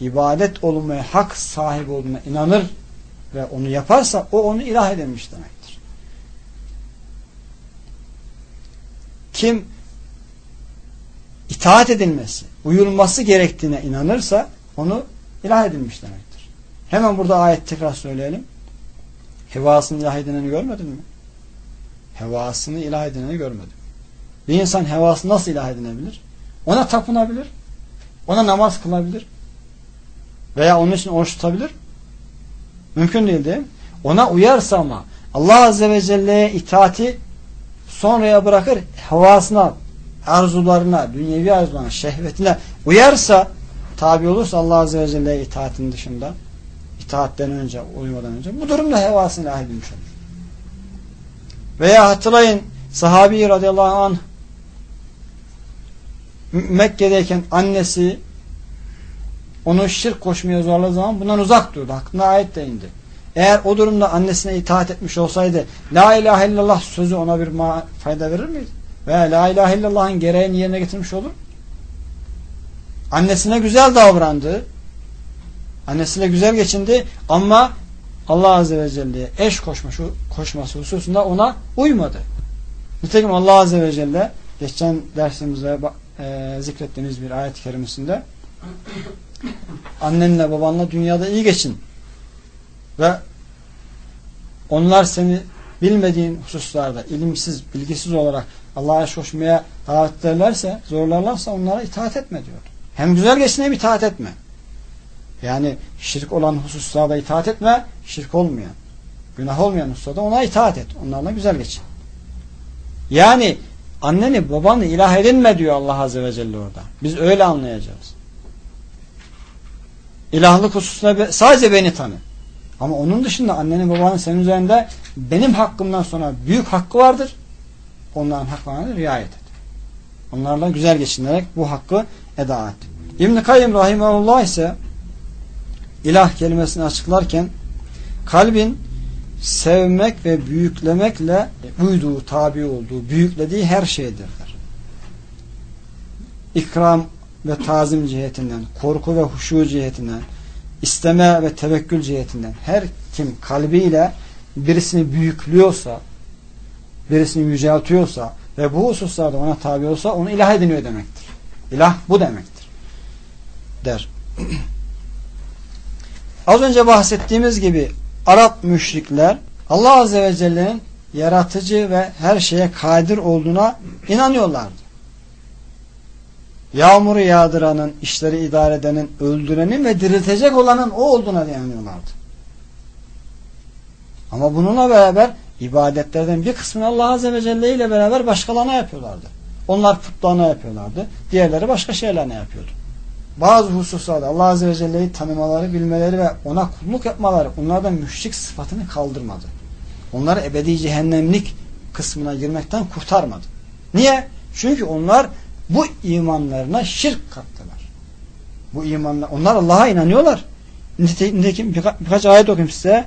ibadet olunmaya hak sahibi olduğuna inanır ve onu yaparsa o onu ilah edilmiş demektir. Kim itaat edilmesi, uyulması gerektiğine inanırsa onu ilah edilmiş demektir. Hemen burada ayet tekrar söyleyelim. Hevasını ilah edineni görmedin mi? Hevasını ilah edineni görmedim. Bir insan hevasını nasıl ilah edinebilir? Ona tapınabilir. Ona namaz kılabilir. Veya onun için oruç tutabilir. Mümkün değil değil mi? Ona uyarsa ama Allah Azze ve Celle'ye itaati sonraya bırakır havasına, arzularına, dünyevi arzularına, şehvetine uyarsa tabi olursa Allah Azze ve Celle'ye itaatin dışında itaatten önce, uyumadan önce bu durumda hevasını ilah edilmiş olur. Veya hatırlayın sahabi radıyallahu anh Mekke'deyken annesi onu şirk koşmaya zorladığı zaman bundan uzak durdu. Hakkında ayet de indi. Eğer o durumda annesine itaat etmiş olsaydı La ilahe illallah sözü ona bir fayda verir miydi? Veya La ilahe illallah'ın gereğini yerine getirmiş olur. Annesine güzel davrandı. Annesiyle güzel geçindi ama Allah Azze ve Celle'ye eş koşma, şu koşması hususunda ona uymadı. Nitekim Allah Azze ve Celle geçen dersimizde e, zikrettiğimiz bir ayet-i kerimesinde annenle babanla dünyada iyi geçin ve onlar seni bilmediğin hususlarda ilimsiz, bilgisiz olarak Allah'a koşmaya davet ederlerse, zorlarlarsa onlara itaat etme diyor. Hem güzel geçin hem itaat etme. Yani şirk olan hususlarda itaat etme, şirk olmayan, günah olmayan hususlarda ona itaat et. Onlarla güzel geçin. Yani anneni babanı ilah edinme diyor Allah Azze ve Celle orada. Biz öyle anlayacağız. İlahlık hususunda sadece beni tanı. Ama onun dışında annenin babanın senin üzerinde benim hakkımdan sonra büyük hakkı vardır. Onların haklarına riayet et. Onlarla güzel geçinerek bu hakkı eda et. İbn-i Kayyum Rahimahullah ise ilah kelimesini açıklarken kalbin sevmek ve büyüklemekle uyduğu, tabi olduğu, büyüklediği her şeydir der. İkram ve tazim cihetinden, korku ve huşu cihetinden, isteme ve tevekkül cihetinden her kim kalbiyle birisini büyüklüyorsa, birisini yüceltiyorsa ve bu hususlarda ona tabi olsa onu ilah ediniyor demektir. İlah bu demektir. Der. [clears throat] Az önce bahsettiğimiz gibi Arap müşrikler Allah Azze ve Celle'nin yaratıcı ve her şeye kadir olduğuna inanıyorlardı. Yağmuru yağdıranın, işleri idare edenin, öldürenin ve diriltecek olanın o olduğuna inanıyorlardı. Ama bununla beraber ibadetlerden bir kısmını Allah Azze ve Celle ile beraber başkalarına yapıyorlardı. Onlar putlarına yapıyorlardı. Diğerleri başka şeylerine yapıyordu bazı hususlarda Allah Azze ve Celle'yi tanımaları, bilmeleri ve ona kulluk yapmaları onlardan müşrik sıfatını kaldırmadı. Onları ebedi cehennemlik kısmına girmekten kurtarmadı. Niye? Çünkü onlar bu imanlarına şirk kattılar. Bu imanlar, onlar Allah'a inanıyorlar. Nitekim birka, birkaç ayet okuyayım size.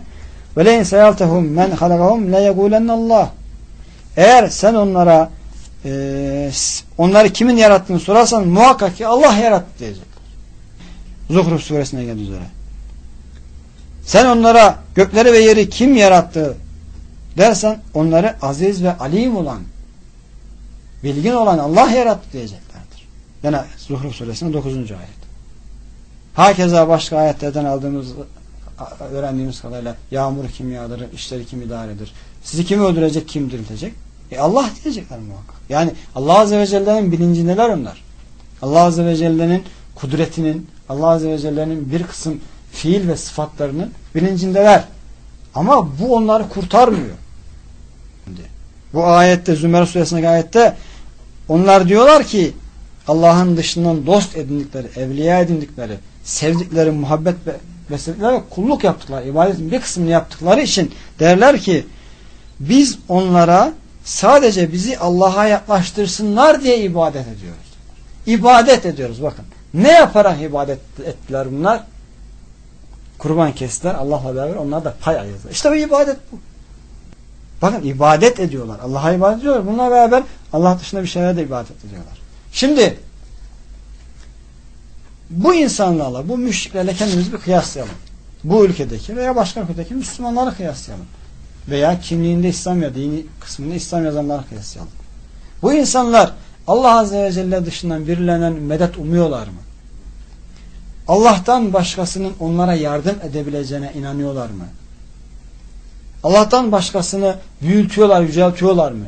Ve leyn seyaltehum men halakahum le yegulennallah. Eğer sen onlara e, onları kimin yarattığını sorarsan muhakkak ki Allah yarattı diyecek. Zuhruf suresine geldiği üzere. Sen onlara gökleri ve yeri kim yarattı dersen onları aziz ve alim olan bilgin olan Allah yarattı diyeceklerdir. Yine Zuhruf suresinin 9. ayet. Hakeza başka ayetlerden aldığımız öğrendiğimiz kadarıyla yağmur kim yağdırır, işleri kim idaredir. Sizi kim öldürecek, kim diriltecek? E Allah diyecekler muhakkak. Yani Allah Azze ve Celle'nin bilincindeler onlar. Allah Azze ve Celle'nin kudretinin, Allah Azze ve Celle'nin bir kısım fiil ve sıfatlarının bilincindeler. Ama bu onları kurtarmıyor. Bu ayette Zümer suresindeki ayette onlar diyorlar ki Allah'ın dışından dost edindikleri, evliya edindikleri, sevdikleri, muhabbet besledikleri kulluk yaptıkları, ibadetin bir kısmını yaptıkları için derler ki biz onlara sadece bizi Allah'a yaklaştırsınlar diye ibadet ediyoruz. İbadet ediyoruz bakın. Ne yaparak ibadet ettiler bunlar? Kurban kestiler Allah'la beraber onlar da pay ayırdılar. İşte bu ibadet bu. Bakın ibadet ediyorlar. Allah'a ibadet ediyorlar. Bununla beraber Allah dışında bir şeylere de ibadet ediyorlar. Şimdi bu insanlarla, bu müşriklerle kendimizi bir kıyaslayalım. Bu ülkedeki veya başka ülkedeki Müslümanları kıyaslayalım. Veya kimliğinde İslam ya dini kısmında İslam yazanları kıyaslayalım. Bu insanlar Allah Azze ve Celle dışından birilerinden medet umuyorlar mı? Allah'tan başkasının onlara yardım edebileceğine inanıyorlar mı? Allah'tan başkasını büyütüyorlar, yüceltiyorlar mı?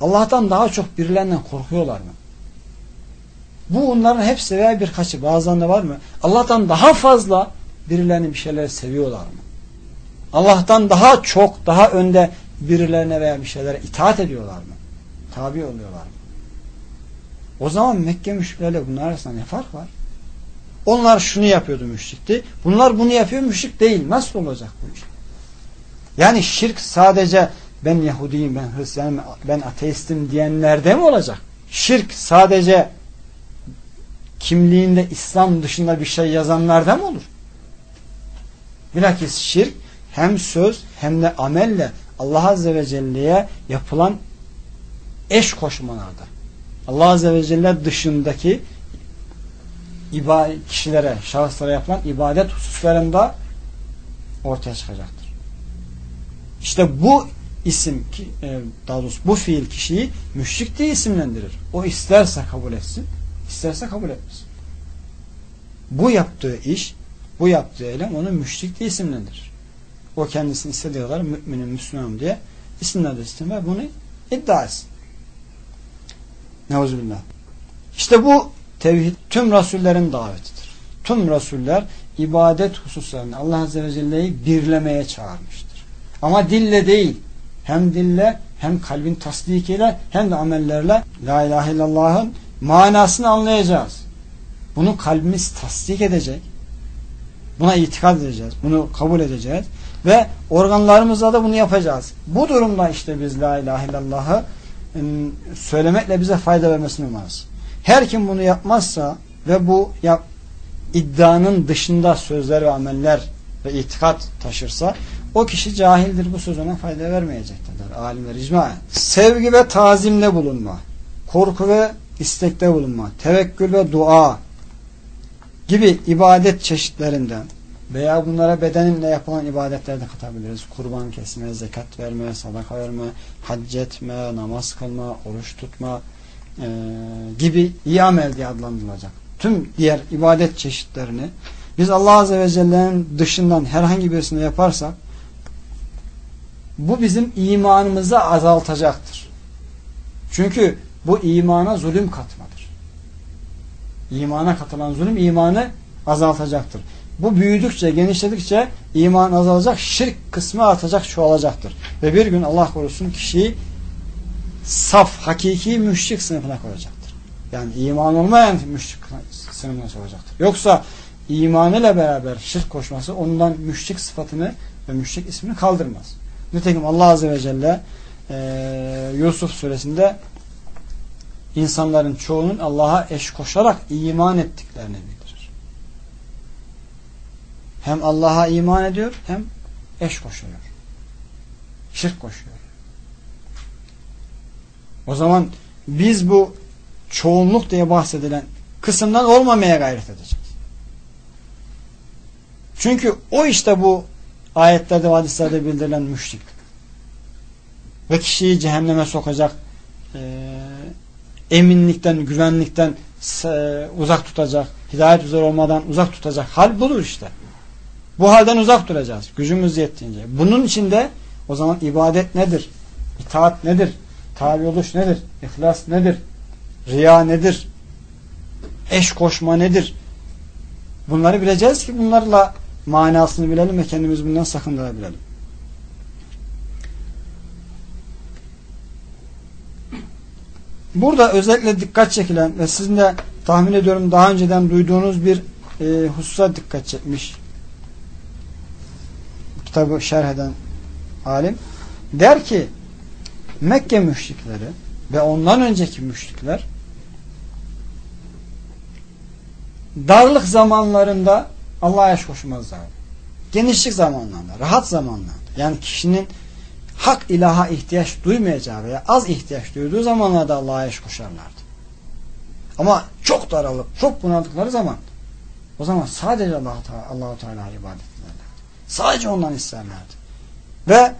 Allah'tan daha çok birilerinden korkuyorlar mı? Bu onların hepsi veya birkaçı de var mı? Allah'tan daha fazla birilerini bir şeyler seviyorlar mı? Allah'tan daha çok, daha önde birilerine veya bir şeylere itaat ediyorlar mı? Tabi oluyorlar mı? O zaman Mekke müşriklerle bunlar arasında ne fark var? Onlar şunu yapıyordu müşrikti. Bunlar bunu yapıyor müşrik değil. Nasıl olacak bu iş? Yani şirk sadece ben Yahudiyim, ben Hristiyanım, ben ateistim diyenlerde mi olacak? Şirk sadece kimliğinde İslam dışında bir şey yazanlarda mı olur? Bilakis şirk hem söz hem de amelle Allah Azze ve Celle'ye yapılan eş koşmalarda. Allah Azze ve Celle dışındaki kişilere, şahıslara yapılan ibadet hususlarında ortaya çıkacaktır. İşte bu isim, e, daha doğrusu bu fiil kişiyi müşrik diye isimlendirir. O isterse kabul etsin, isterse kabul etmesin. Bu yaptığı iş, bu yaptığı eylem onu müşrik diye isimlendirir. O kendisini istediği kadar müminim, Müslümanım diye isimlendirsin ve bunu iddia etsin. Neuzubillah. İşte bu tevhid tüm rasullerin davetidir. Tüm rasuller ibadet hususlarını Allah Azze ve Celle'yi birlemeye çağırmıştır. Ama dille değil. Hem dille hem kalbin tasdikiyle hem de amellerle La ilahe illallah'ın manasını anlayacağız. Bunu kalbimiz tasdik edecek. Buna itikad edeceğiz. Bunu kabul edeceğiz. Ve organlarımızla da bunu yapacağız. Bu durumda işte biz La ilahe illallah'ı söylemekle bize fayda vermesini umarız. Her kim bunu yapmazsa ve bu yap, iddianın dışında sözler ve ameller ve itikat taşırsa o kişi cahildir bu söz fayda vermeyecektir. Alimler icma. Sevgi ve tazimde bulunma. Korku ve istekte bulunma. Tevekkül ve dua gibi ibadet çeşitlerinden veya bunlara bedeninle yapılan ibadetleri de katabiliriz. Kurban kesme, zekat verme, sadaka verme, hac etme, namaz kılma, oruç tutma, e, gibi iyi amel diye adlandırılacak. Tüm diğer ibadet çeşitlerini biz Allah Azze ve Celle'nin dışından herhangi birisini yaparsak bu bizim imanımızı azaltacaktır. Çünkü bu imana zulüm katmadır. İmana katılan zulüm imanı azaltacaktır. Bu büyüdükçe, genişledikçe iman azalacak, şirk kısmı artacak, çoğalacaktır. Ve bir gün Allah korusun kişiyi saf, hakiki müşrik sınıfına koyacaktır. Yani iman olmayan müşrik sınıfına sokacaktır. Yoksa imanıyla beraber şirk koşması ondan müşrik sıfatını ve müşrik ismini kaldırmaz. Nitekim Allah Azze ve Celle e, Yusuf suresinde insanların çoğunun Allah'a eş koşarak iman ettiklerini bildirir. Hem Allah'a iman ediyor hem eş koşuyor. Şirk koşuyor. O zaman biz bu çoğunluk diye bahsedilen kısımdan olmamaya gayret edeceğiz. Çünkü o işte bu ayetlerde hadislerde bildirilen müşrik. ve kişiyi cehenneme sokacak e, eminlikten, güvenlikten e, uzak tutacak, hidayet üzere olmadan uzak tutacak hal budur işte. Bu halden uzak duracağız. Gücümüz yettiğince. Bunun içinde o zaman ibadet nedir? İtaat nedir? Tabi oluş nedir? İhlas nedir? Riya nedir? Eş koşma nedir? Bunları bileceğiz ki bunlarla manasını bilelim ve kendimiz bundan sakındırabilelim. Burada özellikle dikkat çekilen ve sizin de tahmin ediyorum daha önceden duyduğunuz bir e, hususa dikkat çekmiş kitabı şerh eden alim der ki Mekke müşrikleri ve ondan önceki müşrikler darlık zamanlarında Allah'a eş koşmazlar. Genişlik zamanlarında, rahat zamanlarında yani kişinin hak ilaha ihtiyaç duymayacağı veya az ihtiyaç duyduğu zamanlarda Allah'a eş koşarlardı. Ama çok daralıp, çok bunaldıkları zaman o zaman sadece Allah-u Teala, Allah Teala'ya ibadet ederlerdi. Sadece ondan isterlerdi. Ve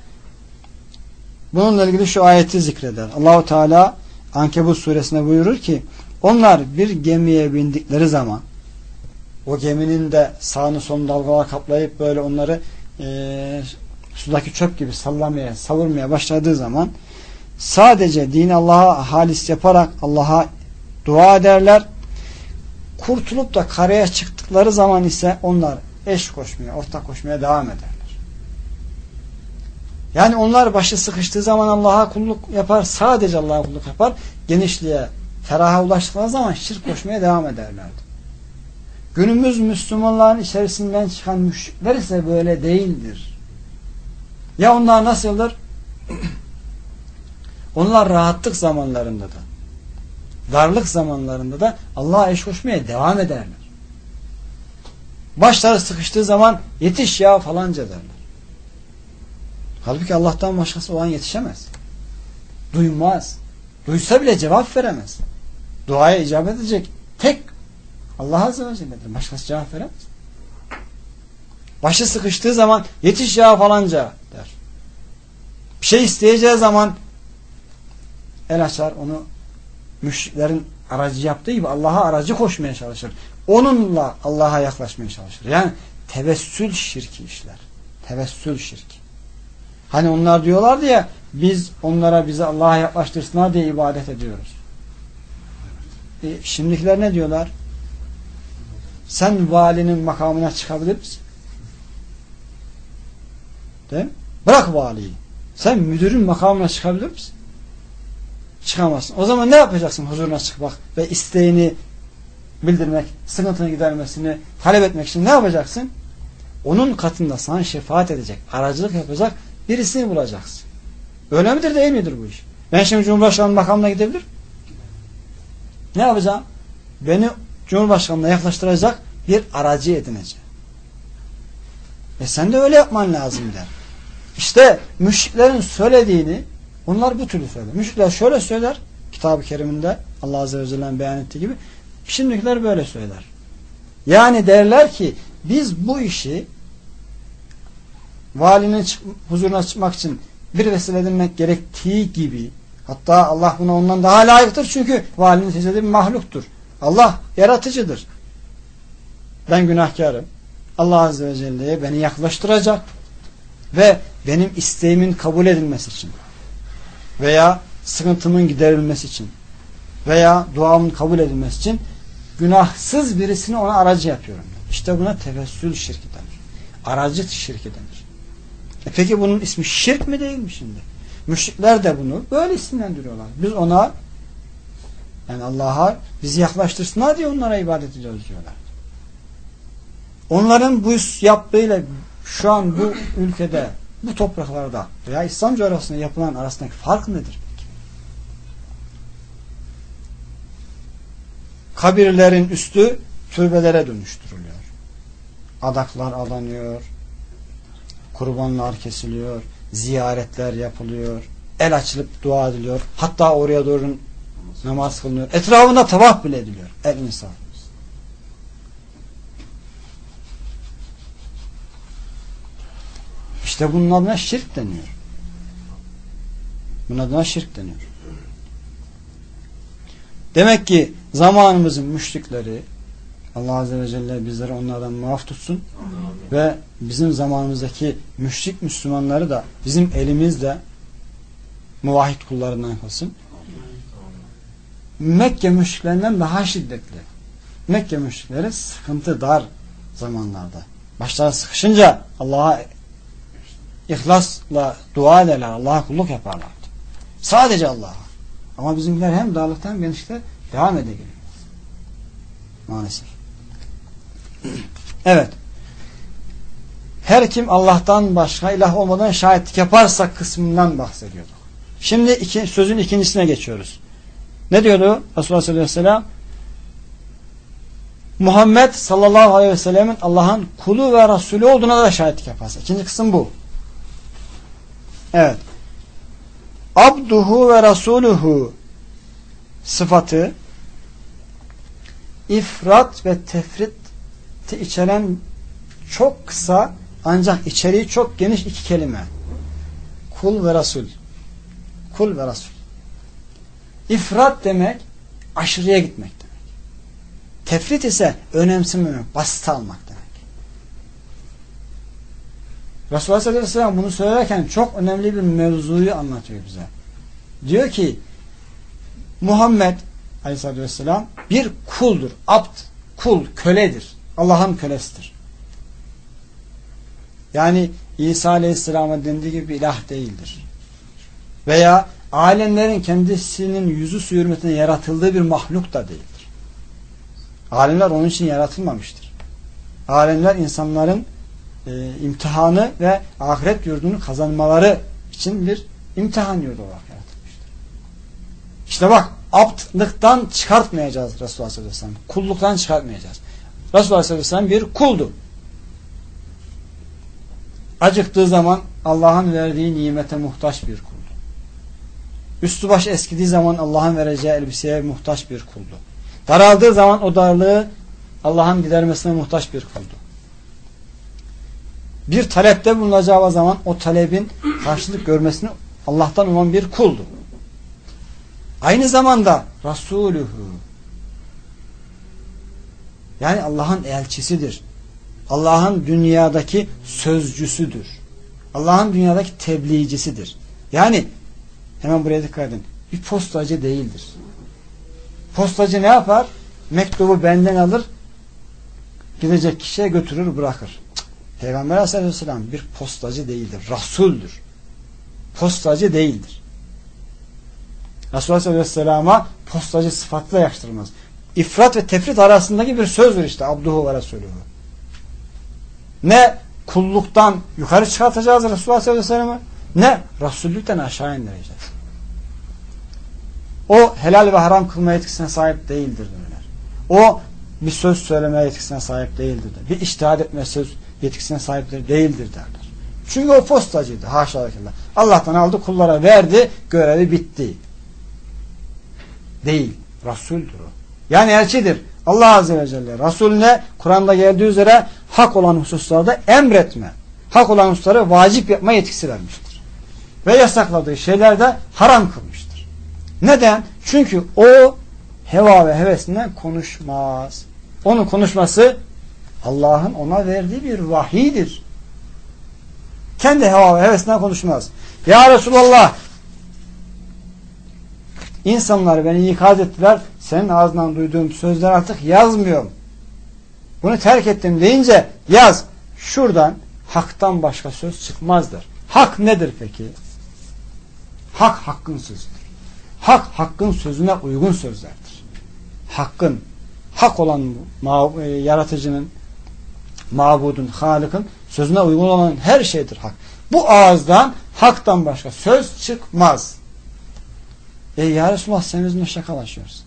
bununla ilgili şu ayeti zikreder. Allahu Teala Ankebut suresinde buyurur ki onlar bir gemiye bindikleri zaman o geminin de sağını son dalgalar kaplayıp böyle onları e, sudaki çöp gibi sallamaya, savurmaya başladığı zaman sadece din Allah'a halis yaparak Allah'a dua ederler. Kurtulup da karaya çıktıkları zaman ise onlar eş koşmaya, ortak koşmaya devam ederler. Yani onlar başı sıkıştığı zaman Allah'a kulluk yapar, sadece Allah'a kulluk yapar. Genişliğe, feraha ulaştıkları zaman şirk koşmaya devam ederlerdi. Günümüz Müslümanların içerisinden çıkan müşrikler ise böyle değildir. Ya onlar nasıldır? [clears throat] onlar rahatlık zamanlarında da darlık zamanlarında da Allah'a eş koşmaya devam ederler. Başları sıkıştığı zaman yetiş ya falanca derler. Halbuki Allah'tan başkası o an yetişemez. Duymaz. Duysa bile cevap veremez. Duaya icabet edecek tek Allah Azze ve Celle'dir. Başkası cevap veremez. Başı sıkıştığı zaman yetiş ya falanca. Bir şey isteyeceği zaman el açar onu müşriklerin aracı yaptığı gibi Allah'a aracı koşmaya çalışır. Onunla Allah'a yaklaşmaya çalışır. Yani tevessül şirki işler. Tevessül şirki. Hani onlar diyorlardı ya biz onlara bizi Allah'a yaklaştırsınlar diye ibadet ediyoruz. E, şimdikiler ne diyorlar? Sen valinin makamına çıkabilir misin? Değil mi? Bırak valiyi. Sen müdürün makamına çıkabilir misin? Çıkamazsın. O zaman ne yapacaksın huzuruna çıkmak ve isteğini bildirmek, sıkıntını gidermesini talep etmek için ne yapacaksın? Onun katında sana şefaat edecek, aracılık yapacak birisini bulacaksın. Öyle midir değil midir bu iş? Ben şimdi Cumhurbaşkanı makamına gidebilir Ne yapacağım? Beni Cumhurbaşkanı'na yaklaştıracak bir aracı edineceğim. E sen de öyle yapman lazım der. İşte müşriklerin söylediğini onlar bu türlü söyler. Müşrikler şöyle söyler kitab-ı keriminde Allah Azze ve Celle'nin beyan ettiği gibi şimdikiler böyle söyler. Yani derler ki biz bu işi valinin huzuruna çıkmak için bir vesile edinmek gerektiği gibi hatta Allah buna ondan daha layıktır çünkü valinin neticede bir mahluktur. Allah yaratıcıdır. Ben günahkarım. Allah Azze ve Celle'ye beni yaklaştıracak ve benim isteğimin kabul edilmesi için veya sıkıntımın giderilmesi için veya duamın kabul edilmesi için günahsız birisini ona aracı yapıyorum. İşte buna tevessül şirki denir. Aracı şirki denir. E peki bunun ismi şirk mi değil mi şimdi? Müşrikler de bunu böyle isimlendiriyorlar. Biz ona yani Allah'a bizi yaklaştırsınlar diye onlara ibadet ediyoruz diyorlar. Onların bu yaptığıyla şu an bu ülkede bu topraklarda veya İslam coğrafyasında yapılan arasındaki fark nedir peki? Kabirlerin üstü türbelere dönüştürülüyor. Adaklar alanıyor, kurbanlar kesiliyor, ziyaretler yapılıyor, el açılıp dua ediliyor. Hatta oraya doğru namaz kılınıyor. Etrafında tavaf bile ediliyor. El insan. İşte bunun adına şirk deniyor. Buna adına şirk deniyor. Demek ki zamanımızın müşrikleri Allah Azze ve Celle bizleri onlardan muaf tutsun ve bizim zamanımızdaki müşrik Müslümanları da bizim elimizde muvahhid kullarından kılsın. Mekke müşriklerinden daha şiddetli. Mekke müşrikleri sıkıntı dar zamanlarda. Başları sıkışınca Allah'a ihlasla dua ederler. Allah'a kulluk yaparlardı. Sadece Allah'a. Ama bizimkiler hem darlıkta hem genişlikte devam ede. Maalesef. Evet. Her kim Allah'tan başka ilah olmadan şahitlik yaparsa kısmından bahsediyorduk. Şimdi iki, sözün ikincisine geçiyoruz. Ne diyordu Resulullah sallallahu aleyhi ve sellem? Muhammed sallallahu aleyhi ve sellemin Allah'ın kulu ve Resulü olduğuna da şahitlik yaparsa. İkinci kısım bu. Evet. Abduhu ve Rasuluhu sıfatı ifrat ve tefriti içeren çok kısa ancak içeriği çok geniş iki kelime. Kul ve Resul. Kul ve Resul. İfrat demek aşırıya gitmek demek. Tefrit ise önemsememek, basit almak demek. Resulullah sallallahu aleyhi ve sellem bunu söylerken çok önemli bir mevzuyu anlatıyor bize. Diyor ki Muhammed aleyhissalatü vesselam bir kuldur. Abd, kul, köledir. Allah'ın kölesidir. Yani İsa aleyhisselama dendiği gibi ilah değildir. Veya alemlerin kendisinin yüzü su hürmetine yaratıldığı bir mahluk da değildir. Alemler onun için yaratılmamıştır. Alemler insanların e, imtihanı ve ahiret yurdunu kazanmaları için bir imtihan yurdu olarak yaratılmıştır. İşte bak abdlıktan çıkartmayacağız Resulullah sallallahu aleyhi ve sellem. Kulluktan çıkartmayacağız. Resulullah sallallahu aleyhi ve sellem bir kuldu. Acıktığı zaman Allah'ın verdiği nimete muhtaç bir kuldu. Üstü baş eskidiği zaman Allah'ın vereceği elbiseye muhtaç bir kuldu. Daraldığı zaman o darlığı Allah'ın gidermesine muhtaç bir kuldu. Bir talepte bulunacağı zaman o talebin karşılık görmesini Allah'tan uman bir kuldu. Aynı zamanda Resulühü yani Allah'ın elçisidir. Allah'ın dünyadaki sözcüsüdür. Allah'ın dünyadaki tebliğcisidir. Yani hemen buraya dikkat edin. Bir postacı değildir. Postacı ne yapar? Mektubu benden alır gidecek kişiye götürür bırakır. Peygamber aleyhisselam bir postacı değildir. Rasuldür. Postacı değildir. Resulullah aleyhisselama postacı sıfatla yakıştırılmaz. İfrat ve tefrit arasındaki bir sözdür işte. Abduhu ve Resulühü. Ne kulluktan yukarı çıkartacağız Resulullah aleyhisselamı ne Resullükten aşağı indireceğiz. O helal ve haram kılma yetkisine sahip değildir derler. O bir söz söyleme yetkisine sahip değildir. Bir iştihad etme söz yetkisine sahip değildir derler. Çünkü o postacıydı. Haşa Allah. Allah'tan aldı kullara verdi. Görevi bitti. Değil. Resuldür o. Yani elçidir. Allah Azze ve Celle Resulüne Kur'an'da geldiği üzere hak olan hususlarda emretme. Hak olan hususları vacip yapma yetkisi vermiştir. Ve yasakladığı şeylerde haram kılmıştır. Neden? Çünkü o heva ve hevesinden konuşmaz. Onun konuşması Allah'ın ona verdiği bir vahidir. Kendi heva ve hevesinden konuşmaz. Ya Resulallah insanlar beni ikaz ettiler. Senin ağzından duyduğum sözler artık yazmıyorum. Bunu terk ettim deyince yaz. Şuradan haktan başka söz çıkmazdır. Hak nedir peki? Hak hakkın sözüdür. Hak hakkın sözüne uygun sözlerdir. Hakkın, hak olan e, yaratıcının, mabudun, halıkın sözüne uygun olan her şeydir hak. Bu ağızdan haktan başka söz çıkmaz. E ya Resulullah sen bizimle şakalaşıyorsun.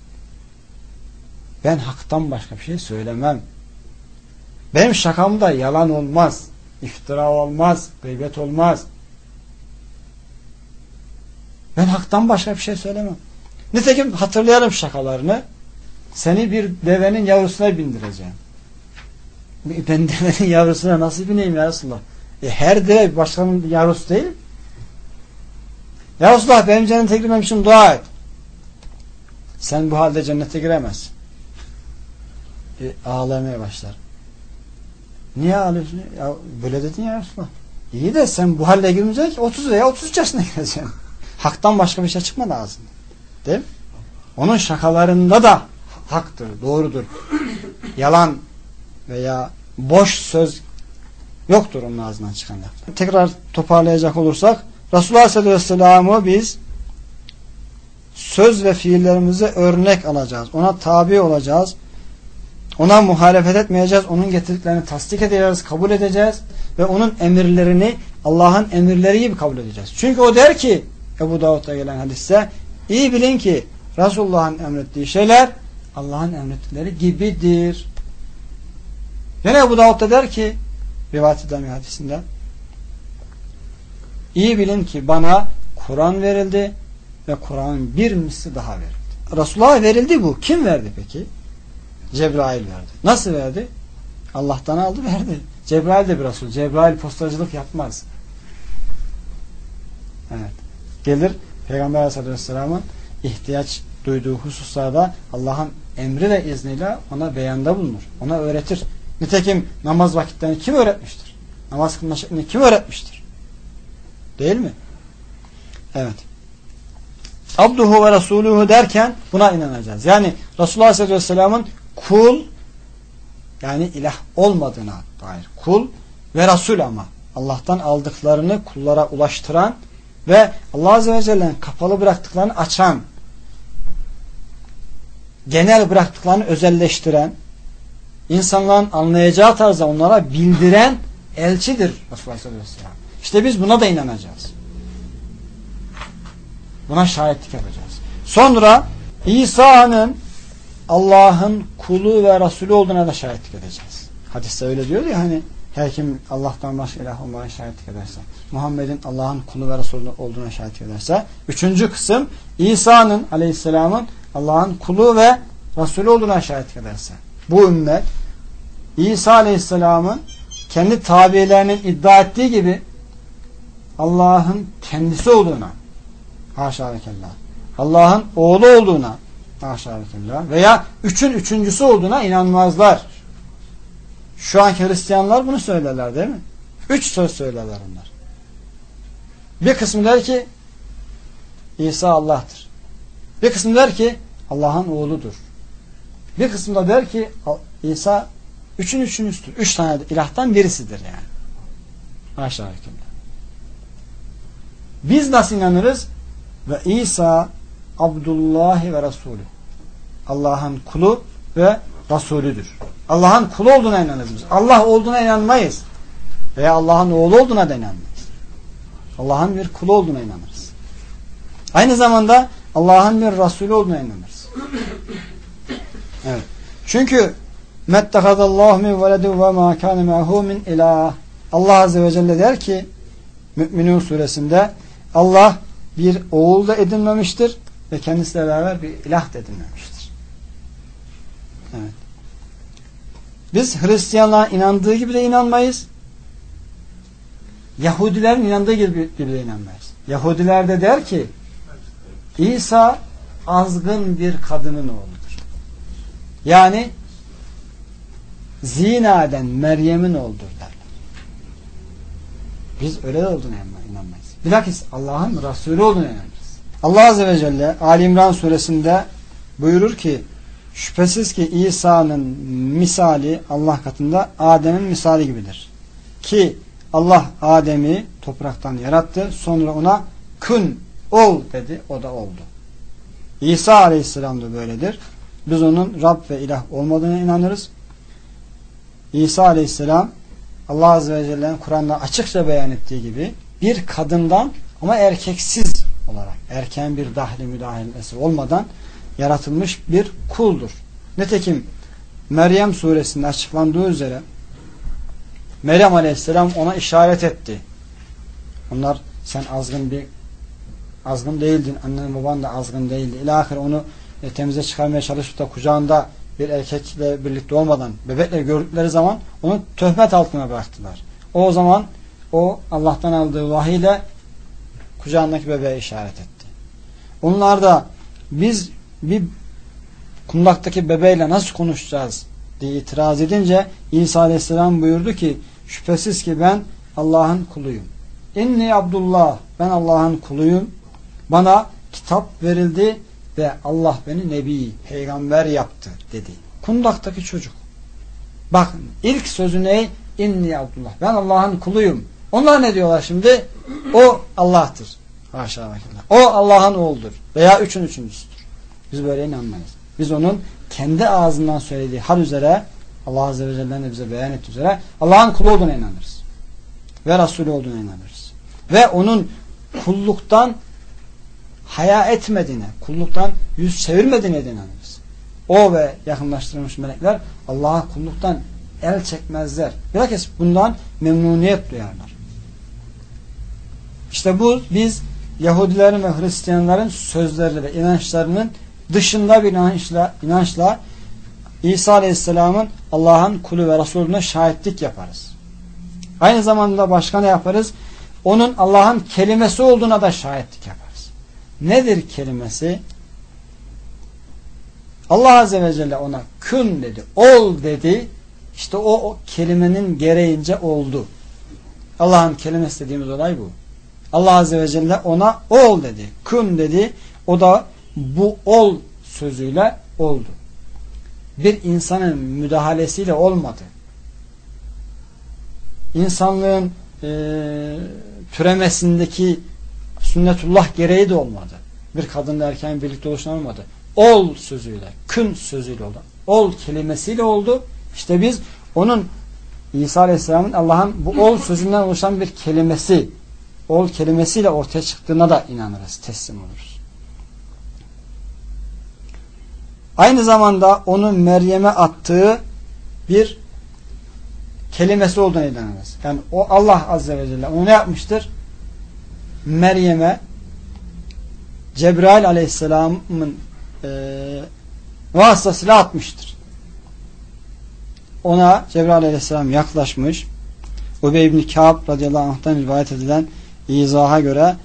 Ben haktan başka bir şey söylemem. Benim şakamda yalan olmaz. iftira olmaz. Gıybet olmaz. Ben haktan başka bir şey söylemem. Nitekim hatırlayalım şakalarını. Seni bir devenin yavrusuna bindireceğim. Ben devenin [laughs] yavrusuna nasıl bineyim ya Resulallah? E her deve başkanın yavrusu değil. Ya Resulullah benim cennete girmem için dua et. Sen bu halde cennete giremezsin. E, ağlamaya başlar. Niye ağlıyorsun? Ya, böyle dedin ya Resulullah. İyi de sen bu halde girmeyecek 30 veya 33 yaşına [laughs] gireceksin. Haktan başka bir şey çıkmadı ağzından. Değil mi? Onun şakalarında da haktır, doğrudur. Yalan veya boş söz yoktur onun ağzından çıkan laf. Tekrar toparlayacak olursak Resulullah sallallahu aleyhi ve sellem'i biz söz ve fiillerimize örnek alacağız. Ona tabi olacağız. Ona muhalefet etmeyeceğiz. Onun getirdiklerini tasdik edeceğiz, kabul edeceğiz. Ve onun emirlerini Allah'ın emirleri gibi kabul edeceğiz. Çünkü o der ki Ebu Davud'da gelen hadiste iyi bilin ki Resulullah'ın emrettiği şeyler Allah'ın emrettikleri gibidir. Yine Ebu Davud da der ki rivayet eden bir hadisinde iyi bilin ki bana Kur'an verildi ve Kur'an'ın bir misli daha verildi. Resulullah'a verildi bu. Kim verdi peki? Cebrail verdi. Nasıl verdi? Allah'tan aldı verdi. Cebrail de bir Resul. Cebrail postacılık yapmaz. Evet. Gelir Peygamber Aleyhisselam'ın ihtiyaç duyduğu hususlarda Allah'ın emri ve izniyle ona beyanda bulunur. Ona öğretir. Nitekim namaz vakitlerini kim öğretmiştir? Namaz kılma şeklini kim öğretmiştir? Değil mi? Evet. Abduhu ve Resuluhu derken buna inanacağız. Yani Resulullah sallallahu aleyhi ve sellem'in kul yani ilah olmadığına dair kul ve Resul ama Allah'tan aldıklarını kullara ulaştıran ve Allah Azze ve Celle'nin kapalı bıraktıklarını açan genel bıraktıklarını özelleştiren insanların anlayacağı tarzda onlara bildiren elçidir Resulullah sallallahu aleyhi ve sellem. İşte biz buna da inanacağız. Buna şahitlik yapacağız. Sonra İsa'nın Allah'ın kulu ve Resulü olduğuna da şahitlik edeceğiz. Hadiste öyle diyor ya hani her kim Allah'tan başka ilah olmayan şahitlik ederse, Muhammed'in Allah'ın kulu ve Resulü olduğuna şahitlik ederse, üçüncü kısım İsa'nın aleyhisselamın Allah'ın kulu ve Resulü olduğuna şahitlik ederse, bu ümmet İsa aleyhisselamın kendi tabilerinin iddia ettiği gibi Allah'ın kendisi olduğuna haşa ve kella Allah'ın oğlu olduğuna haşa ve kella veya üçün üçüncüsü olduğuna inanmazlar. Şu an Hristiyanlar bunu söylerler değil mi? Üç söz söylerler onlar. Bir kısmı der ki İsa Allah'tır. Bir kısmı der ki Allah'ın oğludur. Bir kısmı da der ki İsa üçün üçüncüsüdür. Üç tane ilahtan birisidir yani. Haşa kella. Biz nasıl inanırız? Ve İsa Abdullah ve Resulü. Allah'ın kulu ve Resulüdür. Allah'ın kulu olduğuna inanırız. Allah olduğuna inanmayız. Veya Allah'ın oğlu olduğuna da inanmayız. Allah'ın bir kulu olduğuna inanırız. Aynı zamanda Allah'ın bir Resulü olduğuna inanırız. Çünkü mettekadallahu min veledu ve ma kâne me'hu min ilah. Allah Azze ve Celle der ki Mü'minun suresinde Allah bir oğul da edinmemiştir ve kendisiyle beraber bir ilah da edinmemiştir. Evet. Biz Hristiyanlığa inandığı gibi de inanmayız. Yahudilerin inandığı gibi, gibi de inanmayız. Yahudiler de der ki İsa azgın bir kadının oğludur. Yani zina eden Meryem'in oğludur derler. Biz öyle olduğunu inanmayız. Bilakis Allah'ın Resulü olduğunu inanırız. Allah Azze ve Celle Ali İmran suresinde buyurur ki şüphesiz ki İsa'nın misali Allah katında Adem'in misali gibidir. Ki Allah Adem'i topraktan yarattı. Sonra ona kün ol dedi. O da oldu. İsa Aleyhisselam da böyledir. Biz onun Rab ve ilah olmadığına inanırız. İsa Aleyhisselam Allah Azze ve Celle'nin Kur'an'da açıkça beyan ettiği gibi bir kadından ama erkeksiz olarak erken bir dahli müdahalesi olmadan yaratılmış bir kuldur. Netekim Meryem suresinde açıklandığı üzere Meryem aleyhisselam ona işaret etti. Onlar sen azgın bir azgın değildin. Annen baban da azgın değildi. İlahir onu e, temize çıkarmaya çalışıp da kucağında bir erkekle birlikte olmadan bebekle gördükleri zaman onu töhmet altına bıraktılar. O zaman o Allah'tan aldığı vahiyle kucağındaki bebeğe işaret etti. Onlar da biz bir kundaktaki bebeğle nasıl konuşacağız diye itiraz edince İsa Aleyhisselam buyurdu ki şüphesiz ki ben Allah'ın kuluyum. İnni Abdullah ben Allah'ın kuluyum. Bana kitap verildi ve Allah beni nebi, peygamber yaptı dedi. Kundaktaki çocuk. Bakın ilk sözü ne? İnni Abdullah. Ben Allah'ın kuluyum. Onlar ne diyorlar şimdi? O Allah'tır. Haşa O Allah'ın oğludur. Veya üçün üçüncüsüdür. Biz böyle inanmayız. Biz onun kendi ağzından söylediği hal üzere Allah Azze ve Celle'nin de bize beyan ettiği üzere Allah'ın kulu olduğuna inanırız. Ve Resulü olduğuna inanırız. Ve onun kulluktan haya etmediğine, kulluktan yüz çevirmediğine inanırız. O ve yakınlaştırılmış melekler Allah'a kulluktan el çekmezler. Bilakis bundan memnuniyet duyarlar. İşte bu biz Yahudilerin ve Hristiyanların sözleriyle ve inançlarının dışında bir inançla, inançla İsa Aleyhisselam'ın Allah'ın kulu ve Resulüne şahitlik yaparız. Aynı zamanda başka ne yaparız? Onun Allah'ın kelimesi olduğuna da şahitlik yaparız. Nedir kelimesi? Allah Azze ve Celle ona kün dedi, ol dedi. İşte o, o kelimenin gereğince oldu. Allah'ın kelimesi dediğimiz olay bu. Allah Azze ve Celle ona ol dedi, kün dedi. O da bu ol sözüyle oldu. Bir insanın müdahalesiyle olmadı. İnsanlığın e, türemesindeki sünnetullah gereği de olmadı. Bir kadınla erkeğin birlikte oluşan olmadı. Ol sözüyle, kün sözüyle oldu. Ol kelimesiyle oldu. İşte biz onun İsa Aleyhisselam'ın Allah'ın bu ol sözünden oluşan bir kelimesi, ol kelimesiyle ortaya çıktığına da inanırız, teslim oluruz. Aynı zamanda onun Meryem'e attığı bir kelimesi olduğunu inanırız. Yani o Allah Azze ve Celle onu ne yapmıştır? Meryem'e Cebrail Aleyhisselam'ın e, vasıtasıyla atmıştır. Ona Cebrail Aleyhisselam yaklaşmış. Ubey ibn Kâb radıyallahu anh'tan rivayet edilen izaha göre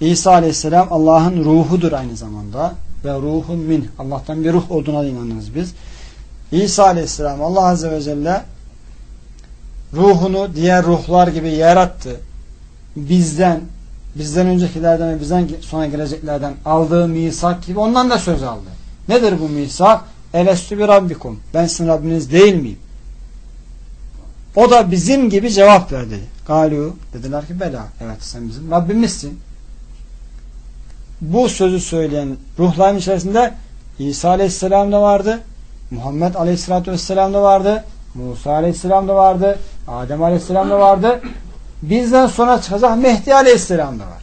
İsa Aleyhisselam Allah'ın ruhudur aynı zamanda ve ruhun min Allah'tan bir ruh olduğuna inanırız biz. İsa Aleyhisselam Allah Azze ve Celle ruhunu diğer ruhlar gibi yarattı. Bizden bizden öncekilerden ve bizden sonra geleceklerden aldığı misak gibi ondan da söz aldı. Nedir bu misak? Elestü bir rabbikum. Ben sizin Rabbiniz değil miyim? O da bizim gibi cevap verdi. Galu dediler ki bela. Evet sen bizim Rabbimizsin. Bu sözü söyleyen ruhların içerisinde İsa Aleyhisselam da vardı. Muhammed Aleyhisselatü Vesselam da vardı. Musa Aleyhisselam da vardı. Adem Aleyhisselam da vardı bizden sonra çıkacak Mehdi Aleyhisselam da var.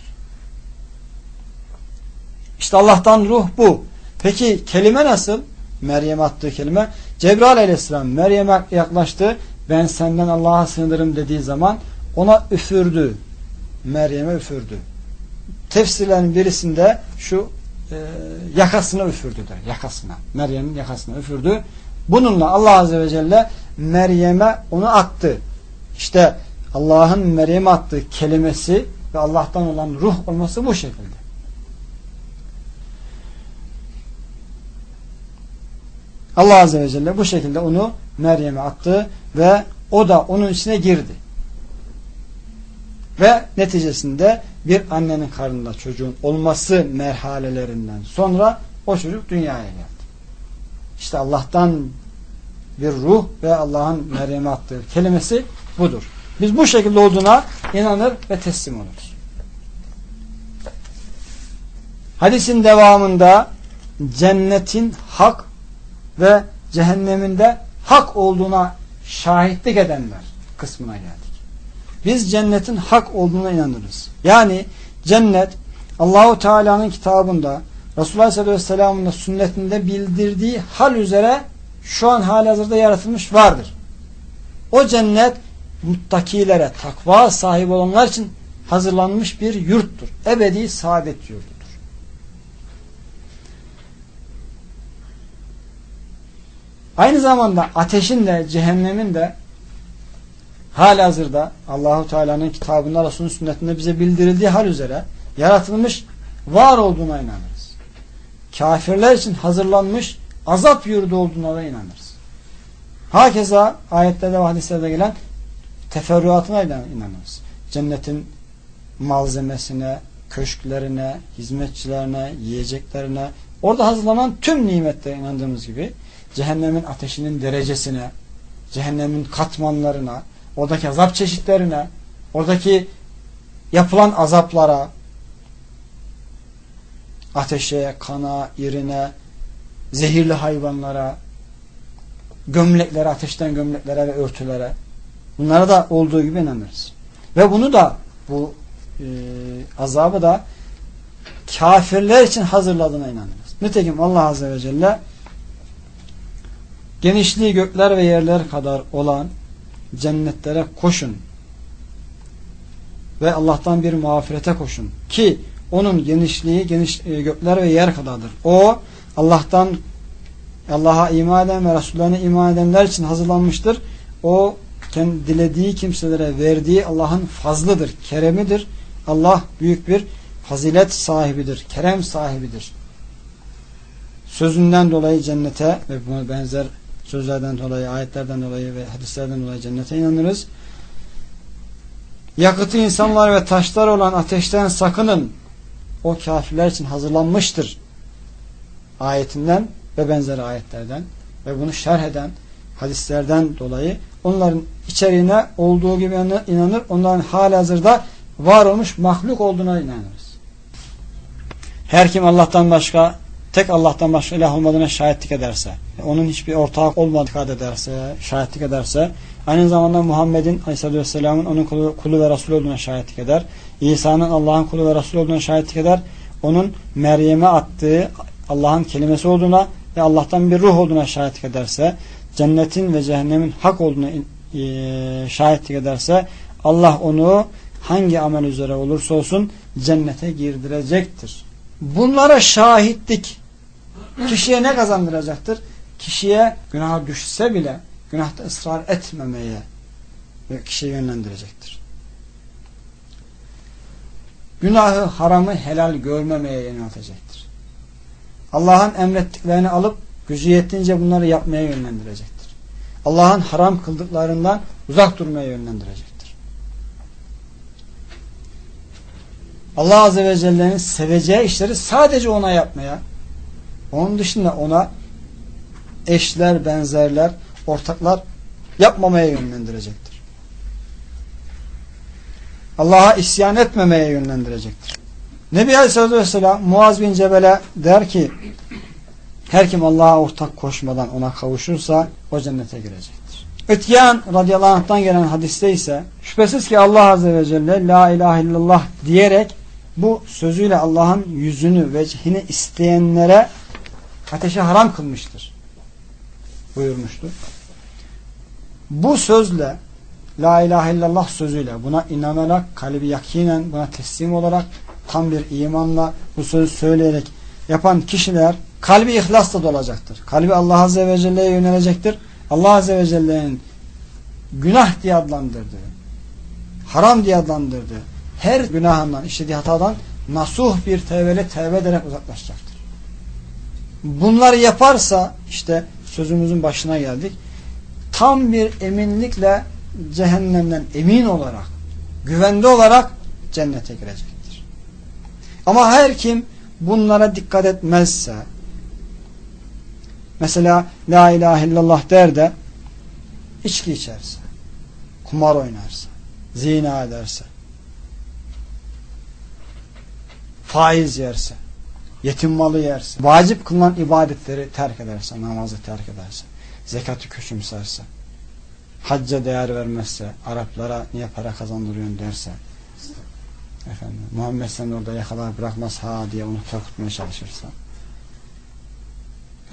İşte Allah'tan ruh bu. Peki kelime nasıl? Meryem attığı kelime. Cebrail Aleyhisselam Meryem'e yaklaştı. Ben senden Allah'a sığınırım dediği zaman ona üfürdü. Meryem'e üfürdü. Tefsirlerin birisinde şu e, yakasına üfürdü der. Yakasına. Meryem'in yakasına üfürdü. Bununla Allah Azze ve Celle Meryem'e onu attı. İşte Allah'ın Meryem'e attığı kelimesi ve Allah'tan olan ruh olması bu şekilde. Allah Azze ve Celle bu şekilde onu Meryem'e attı ve o da onun içine girdi. Ve neticesinde bir annenin karnında çocuğun olması merhalelerinden sonra o çocuk dünyaya geldi. İşte Allah'tan bir ruh ve Allah'ın Meryem'e attığı kelimesi budur. Biz bu şekilde olduğuna inanır ve teslim oluruz. Hadisin devamında cennetin hak ve cehenneminde hak olduğuna şahitlik edenler kısmına geldik. Biz cennetin hak olduğuna inanırız. Yani cennet Allahu Teala'nın kitabında Resulullah sallallahu aleyhi ve sellem'in sünnetinde bildirdiği hal üzere şu an hali hazırda yaratılmış vardır. O cennet muttakilere, takva sahibi olanlar için hazırlanmış bir yurttur. Ebedi saadet yurdudur. Aynı zamanda ateşin de cehennemin de halihazırda Allahu Teala'nın kitabında Resulünün sünnetinde bize bildirildiği hal üzere yaratılmış, var olduğuna inanırız. Kafirler için hazırlanmış azap yurdu olduğuna da inanırız. Hakeza ayetlerde ve hadislerde gelen teferruatına inanırız. Cennetin malzemesine, köşklerine, hizmetçilerine, yiyeceklerine, orada hazırlanan tüm nimetlere inandığımız gibi cehennemin ateşinin derecesine, cehennemin katmanlarına, oradaki azap çeşitlerine, oradaki yapılan azaplara, ateşe, kana, irine, zehirli hayvanlara, gömleklere, ateşten gömleklere ve örtülere bunlara da olduğu gibi inanırız. Ve bunu da bu e, azabı da kafirler için hazırladığına inanırız. Nitekim Allah Azze ve Celle genişliği gökler ve yerler kadar olan cennetlere koşun ve Allah'tan bir mağfirete koşun ki onun genişliği geniş e, gökler ve yer kadardır. O Allah'tan Allah'a iman eden ve Resullerine iman edenler için hazırlanmıştır. O kendi dilediği kimselere verdiği Allah'ın fazlıdır, keremidir. Allah büyük bir fazilet sahibidir, kerem sahibidir. Sözünden dolayı cennete ve buna benzer sözlerden dolayı, ayetlerden dolayı ve hadislerden dolayı cennete inanırız. Yakıtı insanlar ve taşlar olan ateşten sakının. O kafirler için hazırlanmıştır. Ayetinden ve benzer ayetlerden ve bunu şerh eden hadislerden dolayı onların içeriğine olduğu gibi inanır. Onların hali hazırda var olmuş mahluk olduğuna inanırız. Her kim Allah'tan başka tek Allah'tan başka ilah olmadığına şahitlik ederse, onun hiçbir ortak olmadığına ederse, şahitlik ederse, aynı zamanda Muhammed'in Aleyhisselatü Vesselam'ın onun kulu, kulu ve Resul olduğuna şahitlik eder. İsa'nın Allah'ın kulu ve Resul olduğuna şahitlik eder. Onun Meryem'e attığı Allah'ın kelimesi olduğuna ve Allah'tan bir ruh olduğuna şahitlik ederse, cennetin ve cehennemin hak olduğuna e, şahitlik ederse, Allah onu hangi amel üzere olursa olsun cennete girdirecektir. Bunlara şahitlik kişiye ne kazandıracaktır? Kişiye günah düşse bile günahta ısrar etmemeye ve kişiyi yönlendirecektir. Günahı, haramı helal görmemeye yöneltecektir. Allah'ın emrettiklerini alıp gücü yettiğince bunları yapmaya yönlendirecektir. Allah'ın haram kıldıklarından uzak durmaya yönlendirecektir. Allah Azze ve Celle'nin seveceği işleri sadece ona yapmaya, onun dışında ona eşler, benzerler, ortaklar yapmamaya yönlendirecektir. Allah'a isyan etmemeye yönlendirecektir. Nebi Aleyhisselatü Vesselam Muaz bin Cebel'e der ki her kim Allah'a ortak koşmadan ona kavuşursa o cennete girecektir. Ötkiyan radıyallahu anh'tan gelen hadiste ise şüphesiz ki Allah Azze ve Celle La ilahe illallah diyerek bu sözüyle Allah'ın yüzünü ve cihini isteyenlere ateşe haram kılmıştır. Buyurmuştur. Bu sözle La ilahe illallah sözüyle buna inanarak kalbi yakinen buna teslim olarak tam bir imanla bu sözü söyleyerek yapan kişiler kalbi ihlasla dolacaktır. Kalbi Allah Azze ve Celle'ye yönelecektir. Allah Azze ve Celle'nin günah diye adlandırdığı, haram diye adlandırdığı her günahından, işlediği hatadan nasuh bir tevbeyle tevbe ederek uzaklaşacaktır. Bunları yaparsa işte sözümüzün başına geldik. Tam bir eminlikle cehennemden emin olarak, güvende olarak cennete girecektir. Ama her kim bunlara dikkat etmezse mesela La ilahe illallah der de içki içerse, kumar oynarsa, zina ederse, faiz yerse, yetim malı yerse, vacip kılınan ibadetleri terk ederse, namazı terk ederse, zekatı küçümserse, hacca değer vermezse, Araplara niye para kazandırıyorsun derse, efendim, Muhammed sen orada yakalar bırakmaz ha diye onu korkutmaya çalışırsa,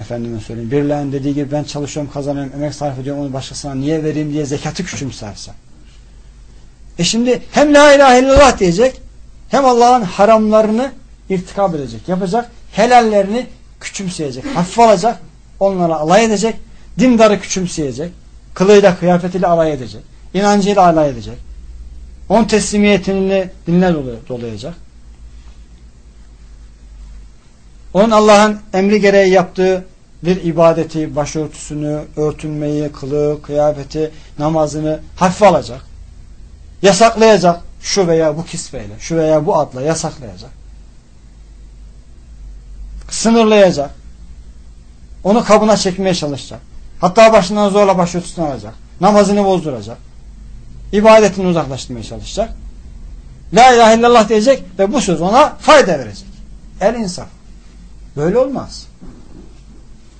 efendime söyleyeyim, birilerinin dediği gibi ben çalışıyorum, kazanıyorum, emek sarf ediyorum, onu başkasına niye vereyim diye zekatı küçümserse, e şimdi hem la ilahe illallah diyecek, hem Allah'ın haramlarını irtikab edecek, yapacak, helallerini küçümseyecek, hafif alacak, onlara alay edecek, dindarı küçümseyecek, kılıyla kıyafetiyle alay edecek. inancıyla alay edecek. Onun teslimiyetini dinle dolayacak. Onun Allah'ın emri gereği yaptığı bir ibadeti, başörtüsünü, örtünmeyi, kılığı, kıyafeti, namazını hafife alacak. Yasaklayacak. Şu veya bu kisveyle, şu veya bu adla yasaklayacak. Sınırlayacak. Onu kabına çekmeye çalışacak. Hatta başından zorla başörtüsünü alacak. Namazını bozduracak. İbadetini uzaklaştırmaya çalışacak. La ilahe illallah diyecek ve bu söz ona fayda verecek. El insaf. Böyle olmaz.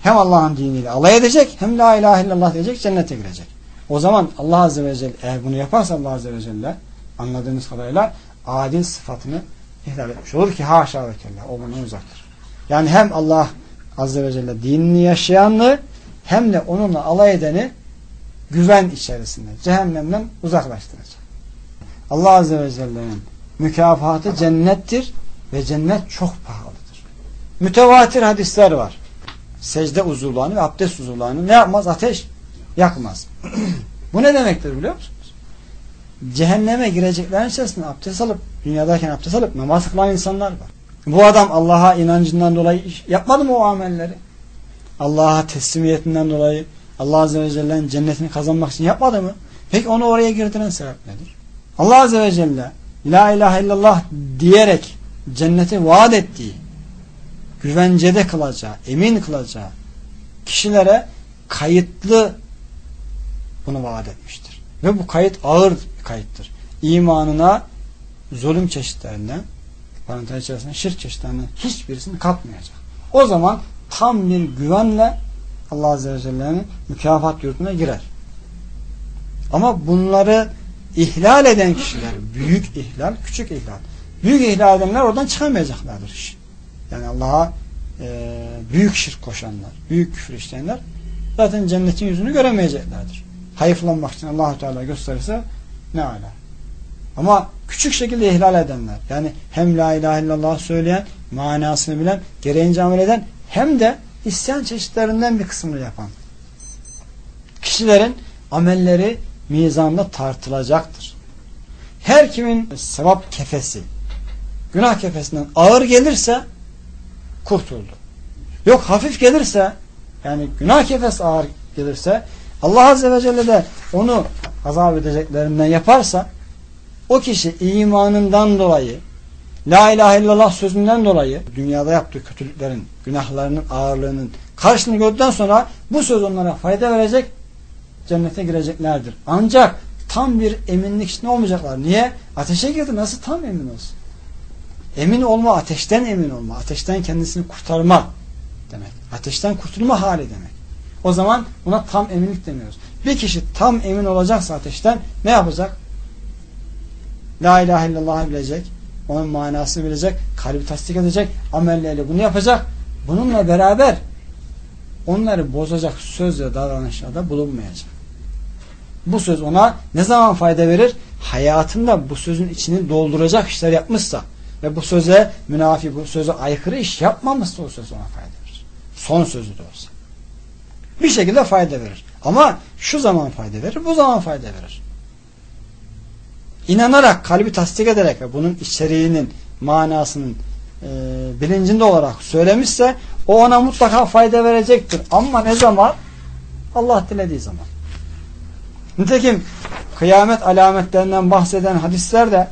Hem Allah'ın diniyle alay edecek hem la ilahe illallah diyecek cennete girecek. O zaman Allah Azze ve Celle eğer bunu yaparsa Allah Azze ve Celle anladığımız kadarıyla adil sıfatını ihlal etmiş olur ki haşa ve kella o bundan uzaktır. Yani hem Allah Azze ve Celle dinini yaşayanlığı hem de onunla alay edeni güven içerisinde cehennemden uzaklaştıracak. Allah Azze ve Celle'nin mükafatı cennettir ve cennet çok pahalıdır. Mütevatir hadisler var. Secde uzuvlarını ve abdest uzuvlarını ne yapmaz? Ateş yakmaz. [clears throat] Bu ne demektir biliyor musunuz? Cehenneme gireceklerin içerisinde abdest alıp, dünyadayken abdest alıp namaz kılan insanlar var. Bu adam Allah'a inancından dolayı yapmadı mı o amelleri? Allah'a teslimiyetinden dolayı Allah Azze ve Celle'nin cennetini kazanmak için yapmadı mı? Peki onu oraya girdiren sebep nedir? Allah Azze ve Celle La ilahe illallah diyerek cenneti vaat ettiği güvencede kılacağı, emin kılacağı kişilere kayıtlı bunu vaat etmiştir. Ve bu kayıt ağır bir kayıttır. İmanına zulüm çeşitlerinden parantez içerisinde şirk çeşitlerinden hiçbirisini katmayacak. O zaman tam bir güvenle Allah Azze ve Celle'nin mükafat yurduna girer. Ama bunları ihlal eden kişiler büyük ihlal, küçük ihlal. Büyük ihlal edenler oradan çıkamayacaklardır. Yani Allah'a e, büyük şirk koşanlar, büyük küfür işleyenler zaten cennetin yüzünü göremeyeceklerdir. Hayıflanmak için allah Teala gösterirse ne ala. Ama küçük şekilde ihlal edenler yani hem la ilahe illallah söyleyen, manasını bilen, gereğince amel eden hem de isyan çeşitlerinden bir kısmını yapan kişilerin amelleri mizanda tartılacaktır. Her kimin sevap kefesi günah kefesinden ağır gelirse kurtuldu. Yok hafif gelirse yani günah kefesi ağır gelirse Allah Azze ve Celle de onu azap edeceklerinden yaparsa o kişi imanından dolayı La ilahe illallah sözünden dolayı dünyada yaptığı kötülüklerin, günahlarının ağırlığının karşılığını gördükten sonra bu söz onlara fayda verecek, cennete gireceklerdir. Ancak tam bir eminlik içinde olmayacaklar. Niye? Ateşe girdi. Nasıl tam emin olsun? Emin olma, ateşten emin olma. Ateşten kendisini kurtarma demek. Ateşten kurtulma hali demek. O zaman buna tam eminlik demiyoruz. Bir kişi tam emin olacaksa ateşten ne yapacak? La ilahe illallah bilecek, onun manasını bilecek, kalbi tasdik edecek, amelleriyle bunu yapacak. Bununla beraber onları bozacak söz ve davranışlarda bulunmayacak. Bu söz ona ne zaman fayda verir? Hayatında bu sözün içini dolduracak işler yapmışsa ve bu söze münafi, bu söze aykırı iş yapmamışsa o söz ona fayda verir. Son sözü de olsa. Bir şekilde fayda verir. Ama şu zaman fayda verir, bu zaman fayda verir inanarak, kalbi tasdik ederek ve bunun içeriğinin, manasının e, bilincinde olarak söylemişse o ona mutlaka fayda verecektir. Ama ne zaman? Allah dilediği zaman. Nitekim kıyamet alametlerinden bahseden hadislerde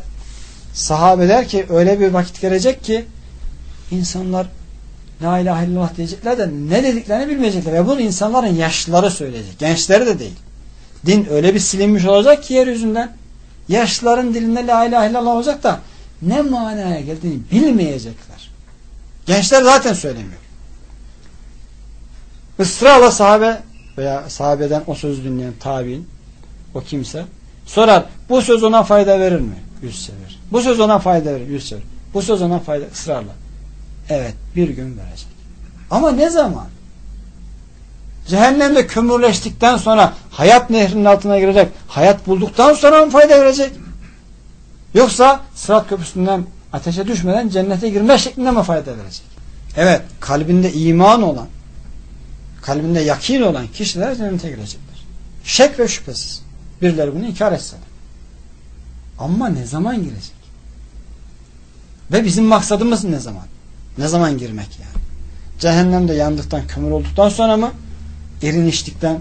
sahabe der ki öyle bir vakit gelecek ki insanlar La ilahe illallah diyecekler de ne dediklerini bilmeyecekler. Ve bunu insanların yaşlıları söyleyecek. Gençleri de değil. Din öyle bir silinmiş olacak ki yeryüzünden yaşlıların dilinde la ilahe illallah olacak da ne manaya geldiğini bilmeyecekler. Gençler zaten söylemiyor. Israrla sahabe veya sahabeden o sözü dinleyen tabi'in o kimse sorar bu söz ona fayda verir mi? Yüz sever. Bu söz ona fayda verir. Sever. Bu söz ona fayda ısrarla. Evet bir gün verecek. Ama ne zaman? Cehennemde kömürleştikten sonra hayat nehrinin altına girecek. Hayat bulduktan sonra mı fayda verecek? Yoksa sırat köprüsünden ateşe düşmeden cennete girme şeklinde mi fayda verecek? Evet, kalbinde iman olan, kalbinde yakin olan kişiler cennete girecekler. Şek ve şüphesiz. Birileri bunu inkar etse de. Ama ne zaman girecek? Ve bizim maksadımız ne zaman? Ne zaman girmek yani? Cehennemde yandıktan, kömür olduktan sonra mı? Eriniştikten,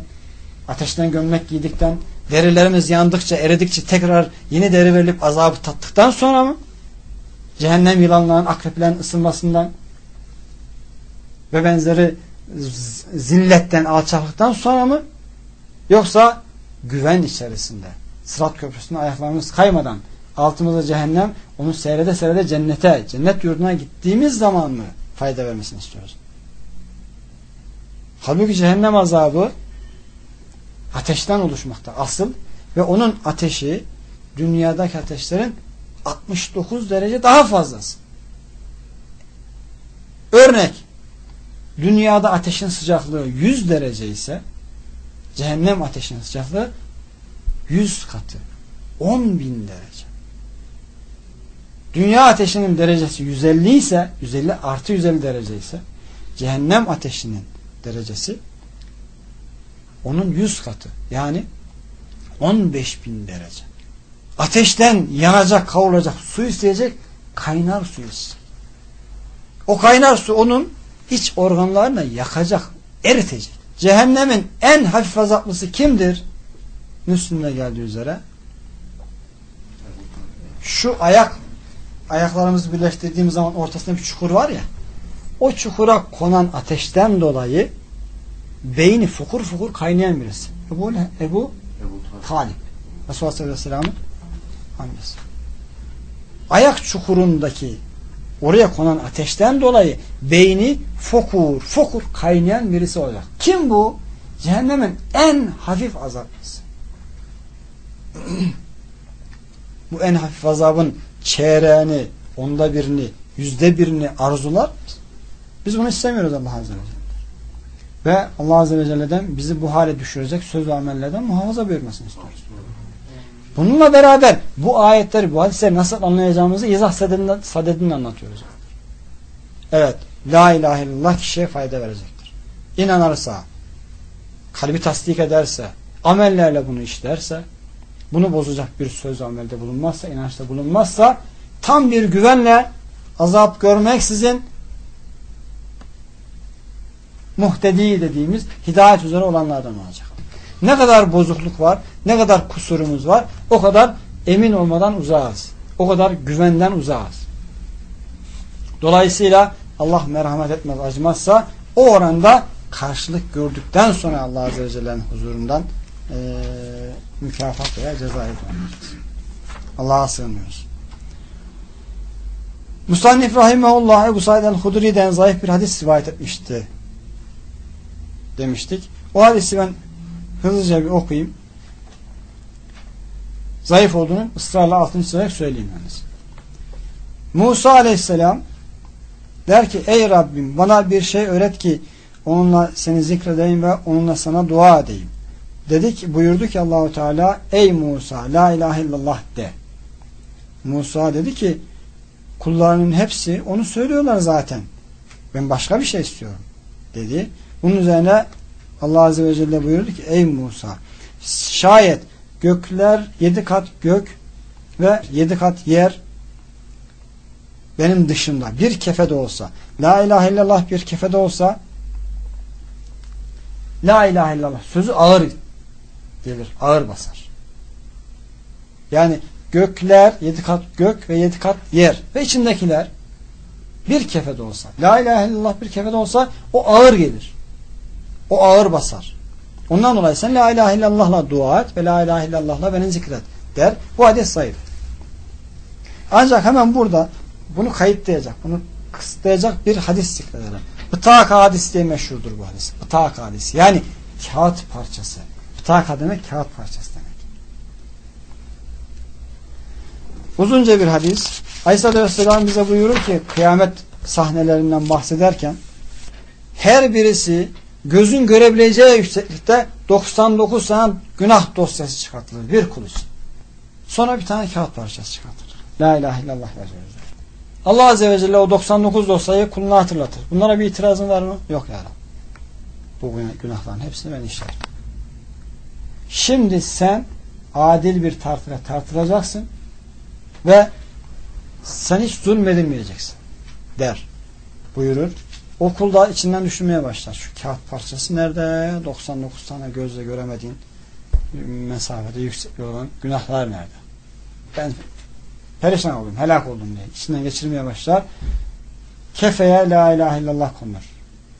ateşten gömlek giydikten, derilerimiz yandıkça, eridikçe tekrar yeni deri verilip azabı tattıktan sonra mı? Cehennem yılanların, akreplerin ısınmasından ve benzeri zilletten, alçaklıktan sonra mı? Yoksa güven içerisinde, sırat köprüsünde ayaklarımız kaymadan, altımızda cehennem, onu seyrede seyrede cennete, cennet yurduna gittiğimiz zaman mı fayda vermesini istiyoruz? Halbuki cehennem azabı ateşten oluşmakta asıl ve onun ateşi dünyadaki ateşlerin 69 derece daha fazlası. Örnek dünyada ateşin sıcaklığı 100 derece ise cehennem ateşinin sıcaklığı 100 katı 10 bin derece. Dünya ateşinin derecesi 150 ise 150 artı 150 derece ise cehennem ateşinin derecesi onun 100 katı yani 15 bin derece. Ateşten yanacak, kavrulacak, su isteyecek, kaynar su isteyecek. O kaynar su onun iç organlarını yakacak, eritecek. Cehennemin en hafif azaplısı kimdir? Müslüm'de geldiği üzere şu ayak ayaklarımızı birleştirdiğimiz zaman ortasında bir çukur var ya o çukura konan ateşten dolayı beyni fukur fukur kaynayan birisi. Ebu, Ebu, Ebu Talip. Resulullah sallallahu aleyhi ve sellem'in amcası. Ayak çukurundaki oraya konan ateşten dolayı beyni fokur fokur kaynayan birisi olacak. Kim bu? Cehennemin en hafif azaplısı. [clears throat] bu en hafif azabın çeyreğini, onda birini, yüzde birini arzular biz bunu istemiyoruz Allah Azze ve Celle. Ve Allah Azze ve Celle'den bizi bu hale düşürecek söz ve amellerden muhafaza buyurmasını istiyoruz. Bununla beraber bu ayetleri, bu hadisleri nasıl anlayacağımızı izah sadedinle anlatıyoruz. Evet, La ilahe illallah kişiye fayda verecektir. İnanırsa, kalbi tasdik ederse, amellerle bunu işlerse, bunu bozacak bir söz amelde bulunmazsa, inançta bulunmazsa, tam bir güvenle azap görmeksizin muhtedi dediğimiz hidayet üzere olanlardan olacak. Ne kadar bozukluk var, ne kadar kusurumuz var, o kadar emin olmadan uzağız. O kadar güvenden uzağız. Dolayısıyla Allah merhamet etmez, acımazsa o oranda karşılık gördükten sonra Allah Azze ve Celle'nin huzurundan e, mükafat veya ceza edilmeyeceğiz. Allah'a sığınıyoruz. Musannif Rahimahullah Ebu Said el-Hudri'den zayıf bir hadis rivayet etmişti demiştik. O hadisi ben hızlıca bir okuyayım. Zayıf olduğunu ısrarla altını çizerek söyleyeyim yalnız. Musa aleyhisselam der ki ey Rabbim bana bir şey öğret ki onunla seni zikredeyim ve onunla sana dua edeyim. Dedik buyurdu ki Allahu Teala ey Musa la ilahe illallah de. Musa dedi ki kullarının hepsi onu söylüyorlar zaten. Ben başka bir şey istiyorum dedi. Bunun üzerine Allah Azze ve Celle buyurdu ki ey Musa şayet gökler yedi kat gök ve yedi kat yer benim dışımda bir kefede olsa la ilahe illallah bir kefede olsa la ilahe illallah sözü ağır gelir. Ağır basar. Yani gökler yedi kat gök ve yedi kat yer ve içindekiler bir kefede olsa la ilahe illallah bir kefede olsa o ağır gelir. O ağır basar. Ondan dolayı sen la ilahe illallah'la dua et ve la ilahe illallah'la beni zikret der. Bu hadis zayıf. Ancak hemen burada bunu kayıtlayacak, bunu kısıtlayacak bir hadis zikredelim. Bıtak hadis diye meşhurdur bu hadis. Bıtak hadis. Yani kağıt parçası. Bıtak demek kağıt parçası demek. Uzunca bir hadis. Aleyhisselatü Vesselam bize buyurur ki kıyamet sahnelerinden bahsederken her birisi gözün görebileceği yükseklikte 99 tane günah dosyası çıkartılır bir kul için. Sonra bir tane kağıt parçası çıkartılır. La ilahe illallah yazıyor. Allah Azze ve Celle o 99 dosyayı kuluna hatırlatır. Bunlara bir itirazın var mı? Yok ya Rabbi. Bu günahların hepsini ben işlerim. Şimdi sen adil bir tartıra tartılacaksın ve sen hiç zulmedilmeyeceksin der buyurur. Okulda içinden düşünmeye başlar. Şu kağıt parçası nerede? 99 tane gözle göremediğin mesafede yüksek olan günahlar nerede? Ben perişan oldum, helak oldum diye içinden geçirmeye başlar. Kefeye la ilahe illallah konur.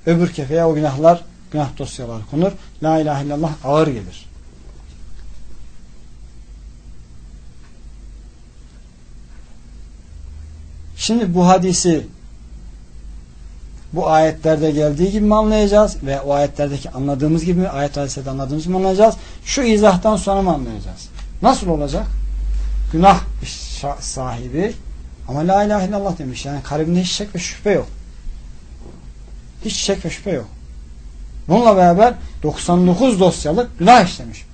Öbür kefeye o günahlar, günah dosyaları konur. La ilahe illallah ağır gelir. Şimdi bu hadisi bu ayetlerde geldiği gibi mi anlayacağız ve o ayetlerdeki anladığımız gibi mi ayet hadisede anladığımız gibi mi anlayacağız? Şu izahtan sonra mı anlayacağız? Nasıl olacak? Günah sahibi ama la ilahe illallah demiş. Yani kalbinde hiç şek ve şüphe yok. Hiç şek ve şüphe yok. Bununla beraber 99 dosyalık günah işlemiş.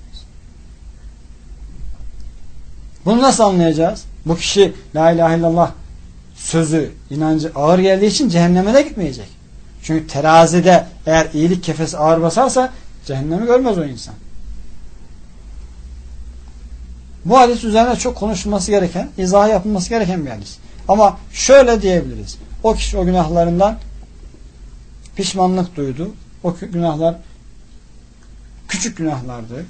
Bunu nasıl anlayacağız? Bu kişi la ilahe illallah sözü, inancı ağır geldiği için cehenneme de gitmeyecek. Çünkü terazide eğer iyilik kefesi ağır basarsa cehennemi görmez o insan. Bu hadis üzerine çok konuşulması gereken, izah yapılması gereken bir hadis. Ama şöyle diyebiliriz. O kişi o günahlarından pişmanlık duydu. O günahlar küçük günahlardı.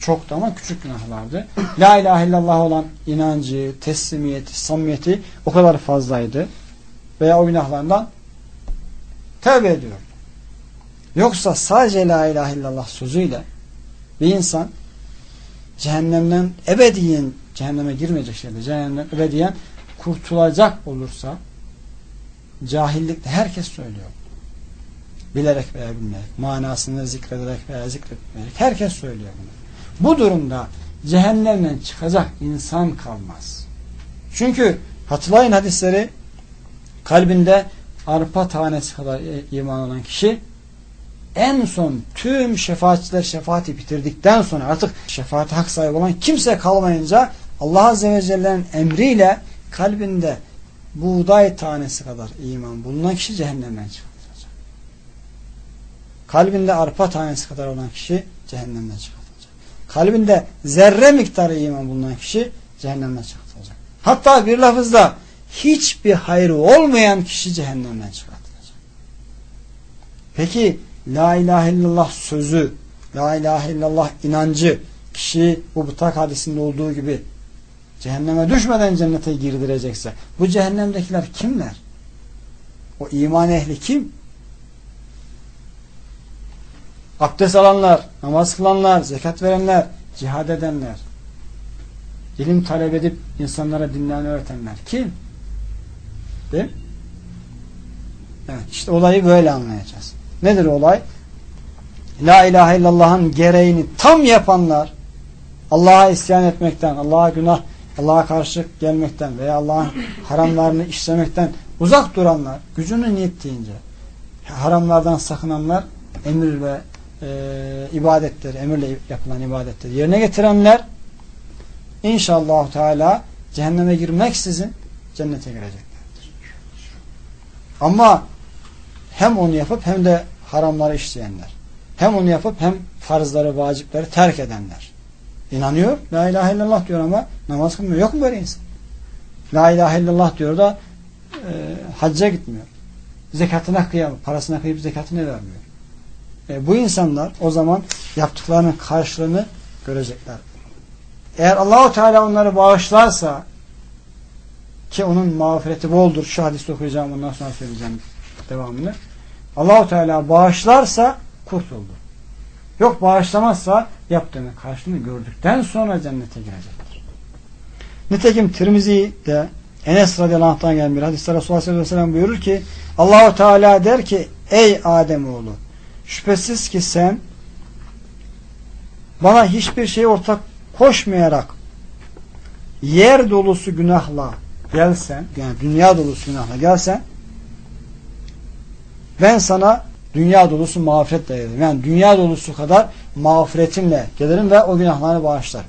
Çok da ama küçük günahlardı. La ilahe illallah olan inancı, teslimiyeti, samimiyeti o kadar fazlaydı. Veya o günahlarından tevbe ediyor. Yoksa sadece la ilahe illallah sözüyle bir insan cehennemden ebediyen cehenneme girmeyecek şeyde cehennemden ebediyen kurtulacak olursa cahillikte herkes söylüyor. Bilerek veya bilmeyerek, manasını zikrederek veya zikretmeyerek herkes söylüyor bunu. Bu durumda cehennemden çıkacak insan kalmaz. Çünkü hatırlayın hadisleri kalbinde arpa tanesi kadar iman olan kişi en son tüm şefaatçiler şefaati bitirdikten sonra artık şefaati hak sahibi olan kimse kalmayınca Allah Azze ve Celle'nin emriyle kalbinde buğday tanesi kadar iman bulunan kişi cehennemden çıkartılacak. Kalbinde arpa tanesi kadar olan kişi cehennemden çıkartılacak kalbinde zerre miktarı iman bulunan kişi cehennemden çıkartılacak. Hatta bir lafızda hiçbir hayrı olmayan kişi cehennemden çıkartılacak. Peki La ilahe illallah sözü, La ilahe illallah inancı kişi bu bıtak hadisinde olduğu gibi cehenneme düşmeden cennete girdirecekse bu cehennemdekiler kimler? O iman ehli kim? Abdest alanlar, namaz kılanlar, zekat verenler, cihad edenler, ilim talep edip insanlara dinlerini öğretenler. Kim? Değil mi? Evet, işte olayı böyle anlayacağız. Nedir olay? La ilahe illallah'ın gereğini tam yapanlar, Allah'a isyan etmekten, Allah'a günah, Allah'a karşı gelmekten veya Allah'ın [clears throat] haramlarını işlemekten uzak duranlar, gücünün yettiğince haramlardan sakınanlar emir ve e, ibadetleri, emirle yapılan ibadetleri yerine getirenler inşallah Teala cehenneme girmeksizin cennete gireceklerdir. Ama hem onu yapıp hem de haramları işleyenler. Hem onu yapıp hem farzları, vacipleri terk edenler. İnanıyor. La ilahe illallah diyor ama namaz kılmıyor. Yok mu böyle insan? La ilahe illallah diyor da e, hacca gitmiyor. Zekatına kıyamıyor. Parasına kıyıp zekatını vermiyor. E, bu insanlar o zaman yaptıklarının karşılığını görecekler. Eğer Allahu Teala onları bağışlarsa ki onun mağfireti boldur. Şu hadisi okuyacağım ondan sonra söyleyeceğim devamını. Allahu Teala bağışlarsa kurtuldu. Yok bağışlamazsa yaptığını karşılığını gördükten sonra cennete girecektir. Nitekim Tirmizi de Enes radıyallahu anh'tan gelen bir hadiste Resulullah sallallahu aleyhi ve sellem buyurur ki Allahu Teala der ki ey Ademoğlu Şüphesiz ki sen bana hiçbir şey ortak koşmayarak yer dolusu günahla gelsen, yani dünya dolusu günahla gelsen ben sana dünya dolusu mağfiretle gelirim. Yani dünya dolusu kadar mağfiretimle gelirim ve o günahları bağışlarım.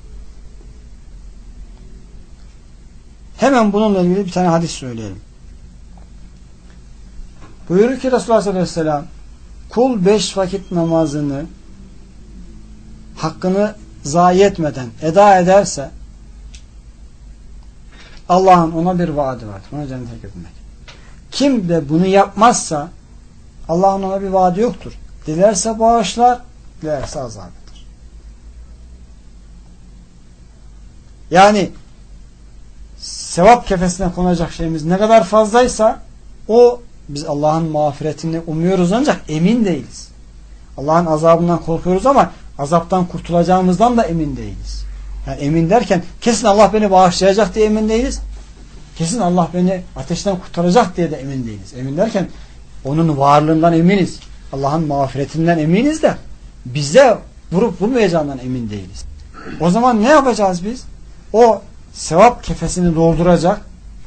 Hemen bununla ilgili bir tane hadis söyleyelim. Buyurur ki Resulullah sallallahu aleyhi ve sellem kul beş vakit namazını hakkını zayi etmeden eda ederse Allah'ın ona bir vaadi var. Ona cennete girmek. Kim de bunu yapmazsa Allah'ın ona bir vaadi yoktur. Dilerse bağışlar, dilerse azap eder. Yani sevap kefesine konacak şeyimiz ne kadar fazlaysa o biz Allah'ın mağfiretini umuyoruz ancak emin değiliz. Allah'ın azabından korkuyoruz ama azaptan kurtulacağımızdan da emin değiliz. Yani emin derken kesin Allah beni bağışlayacak diye emin değiliz. Kesin Allah beni ateşten kurtaracak diye de emin değiliz. Emin derken onun varlığından eminiz. Allah'ın mağfiretinden eminiz de bize vurup vurmayacağından emin değiliz. O zaman ne yapacağız biz? O sevap kefesini dolduracak,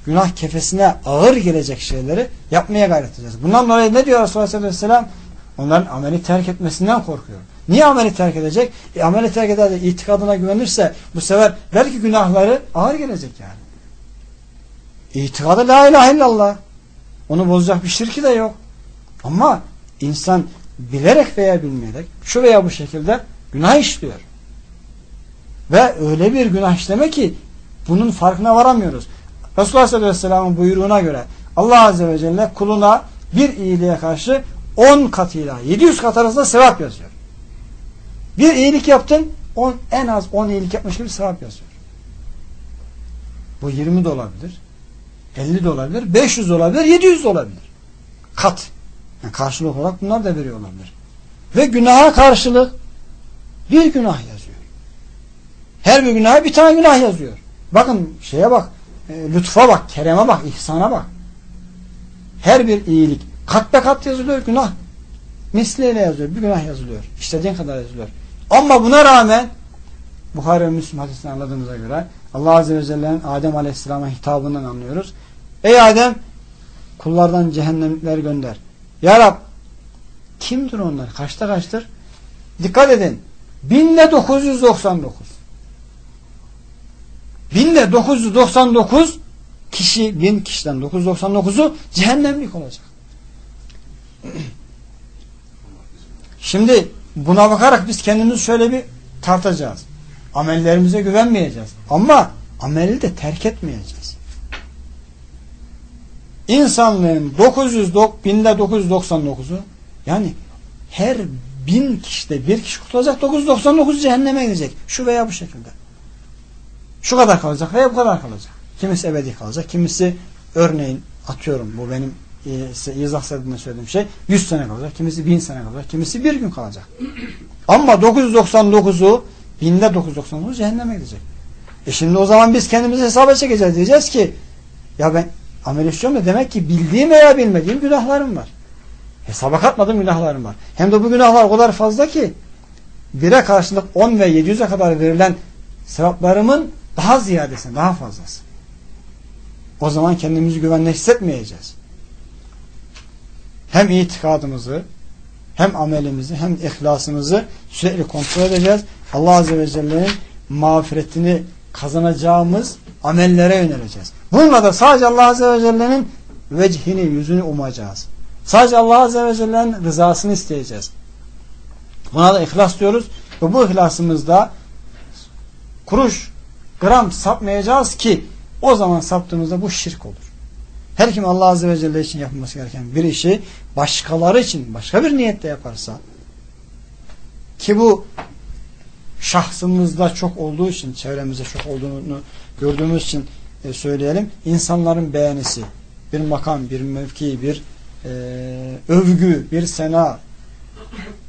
günah kefesine ağır gelecek şeyleri yapmaya gayret edeceğiz. Bundan dolayı ne diyor Resulullah Aleyhisselam? Onların ameli terk etmesinden korkuyor. Niye ameli terk edecek? E, ameli terk eder de itikadına güvenirse bu sefer belki günahları ağır gelecek yani. İtikadı la ilahe illallah. Onu bozacak bir şirki de yok. Ama insan bilerek veya bilmeyerek şu veya bu şekilde günah işliyor. Ve öyle bir günah işleme ki bunun farkına varamıyoruz. Resulullah sallallahu aleyhi ve sellem'in buyruğuna göre Allah azze ve celle kuluna bir iyiliğe karşı 10 katıyla 700 kat arasında sevap yazıyor. Bir iyilik yaptın on, en az 10 iyilik yapmış gibi sevap yazıyor. Bu 20 de olabilir. 50 de olabilir. 500 de olabilir. 700 de olabilir. Kat. Yani karşılık olarak bunlar da veriyor olabilir. Ve günaha karşılık bir günah yazıyor. Her bir günaha bir tane günah yazıyor. Bakın şeye bak. E, lütfa bak, kereme bak, ihsana bak. Her bir iyilik kat be kat yazılıyor, günah misliyle yazılıyor, bir günah yazılıyor. İstediğin kadar yazılıyor. Ama buna rağmen Buhari ve Müslüm hadisini anladığımıza göre Allah Azze ve Celle'nin Adem Aleyhisselam'a hitabından anlıyoruz. Ey Adem kullardan cehennemlikler gönder. Ya Rab kimdir onlar? Kaçta kaçtır? Dikkat edin. 1999 1999 kişi bin kişiden 999'u cehennemlik olacak. Şimdi buna bakarak biz kendimizi şöyle bir tartacağız. Amellerimize güvenmeyeceğiz. Ama ameli de terk etmeyeceğiz. İnsanlığın 900, binde 999'u yani her bin kişide bir kişi kurtulacak 999 cehenneme gidecek. Şu veya bu şekilde. Şu kadar kalacak veya bu kadar kalacak. Kimisi ebedi kalacak. Kimisi örneğin atıyorum bu benim e, izah sebebinde söylediğim şey 100 sene kalacak. Kimisi 1000 sene kalacak. Kimisi bir gün kalacak. Ama 999'u binde 999 cehenneme gidecek. E şimdi o zaman biz kendimizi hesaba çekeceğiz. Diyeceğiz ki ya ben amel işliyorum da demek ki bildiğim veya bilmediğim günahlarım var. Hesaba katmadığım günahlarım var. Hem de bu günahlar o kadar fazla ki bire karşılık 10 ve 700'e kadar verilen sevaplarımın daha ziyadesi, daha fazlası. O zaman kendimizi güvenle hissetmeyeceğiz. Hem itikadımızı, hem amelimizi, hem ihlasımızı sürekli kontrol edeceğiz. Allah Azze ve Celle'nin mağfiretini kazanacağımız amellere yöneleceğiz. Bununla da sadece Allah Azze ve Celle'nin vecihini, yüzünü umacağız. Sadece Allah Azze ve Celle'nin rızasını isteyeceğiz. Buna da ihlas diyoruz. Ve bu ihlasımızda kuruş, gram sapmayacağız ki o zaman saptığımızda bu şirk olur. Her kim Allah Azze ve Celle için yapılması gereken bir işi başkaları için başka bir niyette yaparsa ki bu şahsımızda çok olduğu için çevremizde çok olduğunu gördüğümüz için e, söyleyelim. insanların beğenisi bir makam, bir mevki, bir e, övgü, bir sena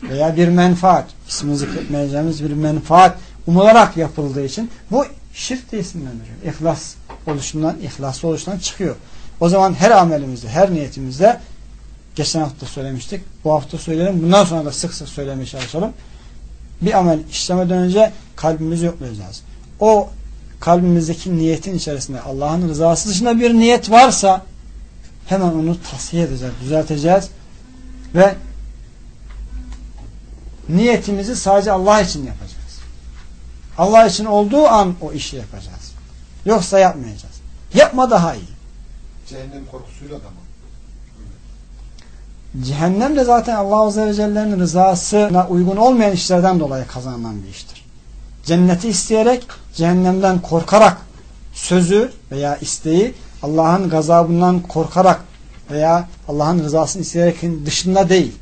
veya bir menfaat ismini zikretmeyeceğimiz bir menfaat umularak yapıldığı için bu şirk de isimlendiriyor. İhlas oluşundan, ihlaslı oluşundan çıkıyor. O zaman her amelimizde, her niyetimizde geçen hafta söylemiştik. Bu hafta söyleyelim. Bundan sonra da sık sık söylemeye çalışalım. Bir amel işlemeden önce kalbimizi yoklayacağız. O kalbimizdeki niyetin içerisinde Allah'ın rızası dışında bir niyet varsa hemen onu tasfiye edeceğiz, düzelteceğiz ve niyetimizi sadece Allah için yapacağız. Allah için olduğu an o işi yapacağız. Yoksa yapmayacağız. Yapma daha iyi. Cehennem korkusuyla da mı? Cehennem de zaten Allah Azze ve Celle'nin rızasına uygun olmayan işlerden dolayı kazanılan bir iştir. cenneti isteyerek cehennemden korkarak sözü veya isteği Allah'ın gazabından korkarak veya Allah'ın rızasını isteyerek dışında değil.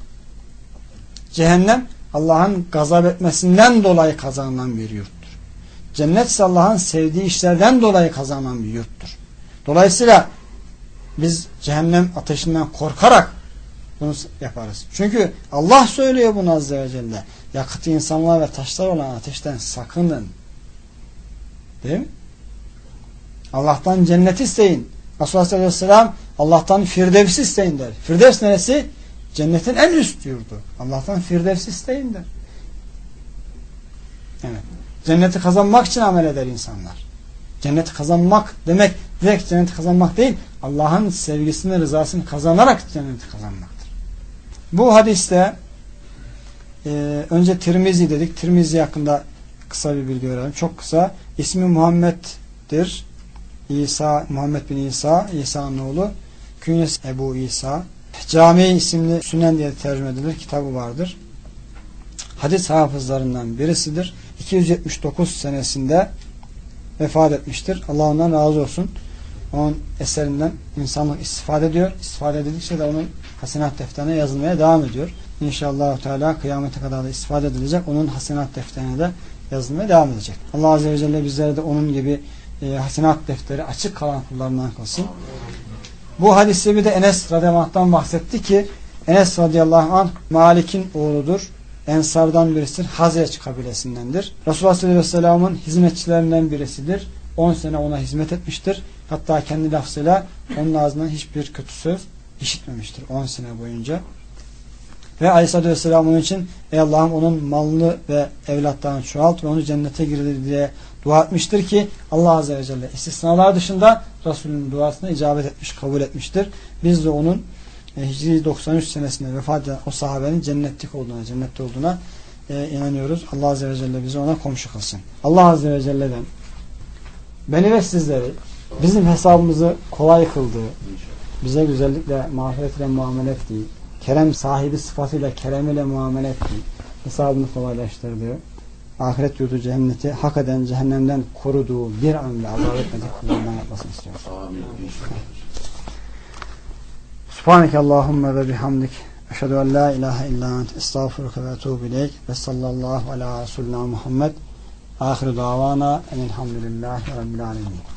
Cehennem Allah'ın gazap etmesinden dolayı kazanılan bir yurttur. Cennet ise Allah'ın sevdiği işlerden dolayı kazanılan bir yurttur. Dolayısıyla biz cehennem ateşinden korkarak bunu yaparız. Çünkü Allah söylüyor bunu Azze ve Celle. Yakıtı insanlar ve taşlar olan ateşten sakının. Değil mi? Allah'tan cennet isteyin. Resulullah sallallahu aleyhi ve sellem Allah'tan firdevs isteyin der. Firdevs neresi? Cennetin en üst yurdu. Allah'tan firdevs isteyin der. Evet. Cenneti kazanmak için amel eder insanlar. Cenneti kazanmak demek direkt cenneti kazanmak değil, Allah'ın sevgisini, rızasını kazanarak cenneti kazanmaktır. Bu hadiste e, önce Tirmizi dedik. Tirmizi hakkında kısa bir bilgi verelim. Çok kısa. İsmi Muhammed'dir. İsa, Muhammed bin İsa, İsa'nın oğlu. Künyesi Ebu İsa. Cami isimli Sünen diye tercüme edilir. Kitabı vardır. Hadis hafızlarından birisidir. 279 senesinde vefat etmiştir. Allah ondan razı olsun. Onun eserinden insanlık istifade ediyor. İstifade edildikçe de onun hasenat defterine yazılmaya devam ediyor. İnşallah Teala kıyamete kadar da istifade edilecek. Onun hasenat defterine de yazılmaya devam edecek. Allah Azze ve Celle bizlere de onun gibi e, hasenat defteri açık kalan kullarından kılsın. Bu hadisi bir de Enes radıyallahu bahsetti ki Enes radıyallahu anh Malik'in oğludur. Ensardan birisidir. Hazreç kabilesindendir. Resulullah sallallahu aleyhi ve sellem'in hizmetçilerinden birisidir. 10 sene ona hizmet etmiştir. Hatta kendi lafzıyla onun ağzından hiçbir kötü söz işitmemiştir 10 sene boyunca. Ve Aleyhisselatü Vesselam onun için Ey Allah'ım onun malını ve evlatlarını çoğalt ve onu cennete girdir diye dua etmiştir ki Allah Azze ve Celle istisnalar dışında Resulünün duasına icabet etmiş, kabul etmiştir. Biz de onun Hicri 93 senesinde vefat eden o sahabenin cennetlik olduğuna, cennette olduğuna e, inanıyoruz. Allah Azze ve Celle bizi ona komşu kılsın. Allah Azze ve Celle'den beni ve sizleri bizim hesabımızı kolay kıldığı, bize güzellikle, mağfiretle muamele ettiği, kerem sahibi sıfatıyla kerem ile muamele ettiği, hesabını kolaylaştırdığı, ahiret yurdu cenneti hak eden cehennemden koruduğu bir an bile azap etmedik kullarından yapmasını istiyoruz. Subhaneke Allahümme ve bihamdik. Eşhedü en la ilahe illa ent. Estağfurullah ve etubu ileyk. Ve sallallahu ala Resulina Muhammed. Ahiru davana enelhamdülillahi rabbil alemin.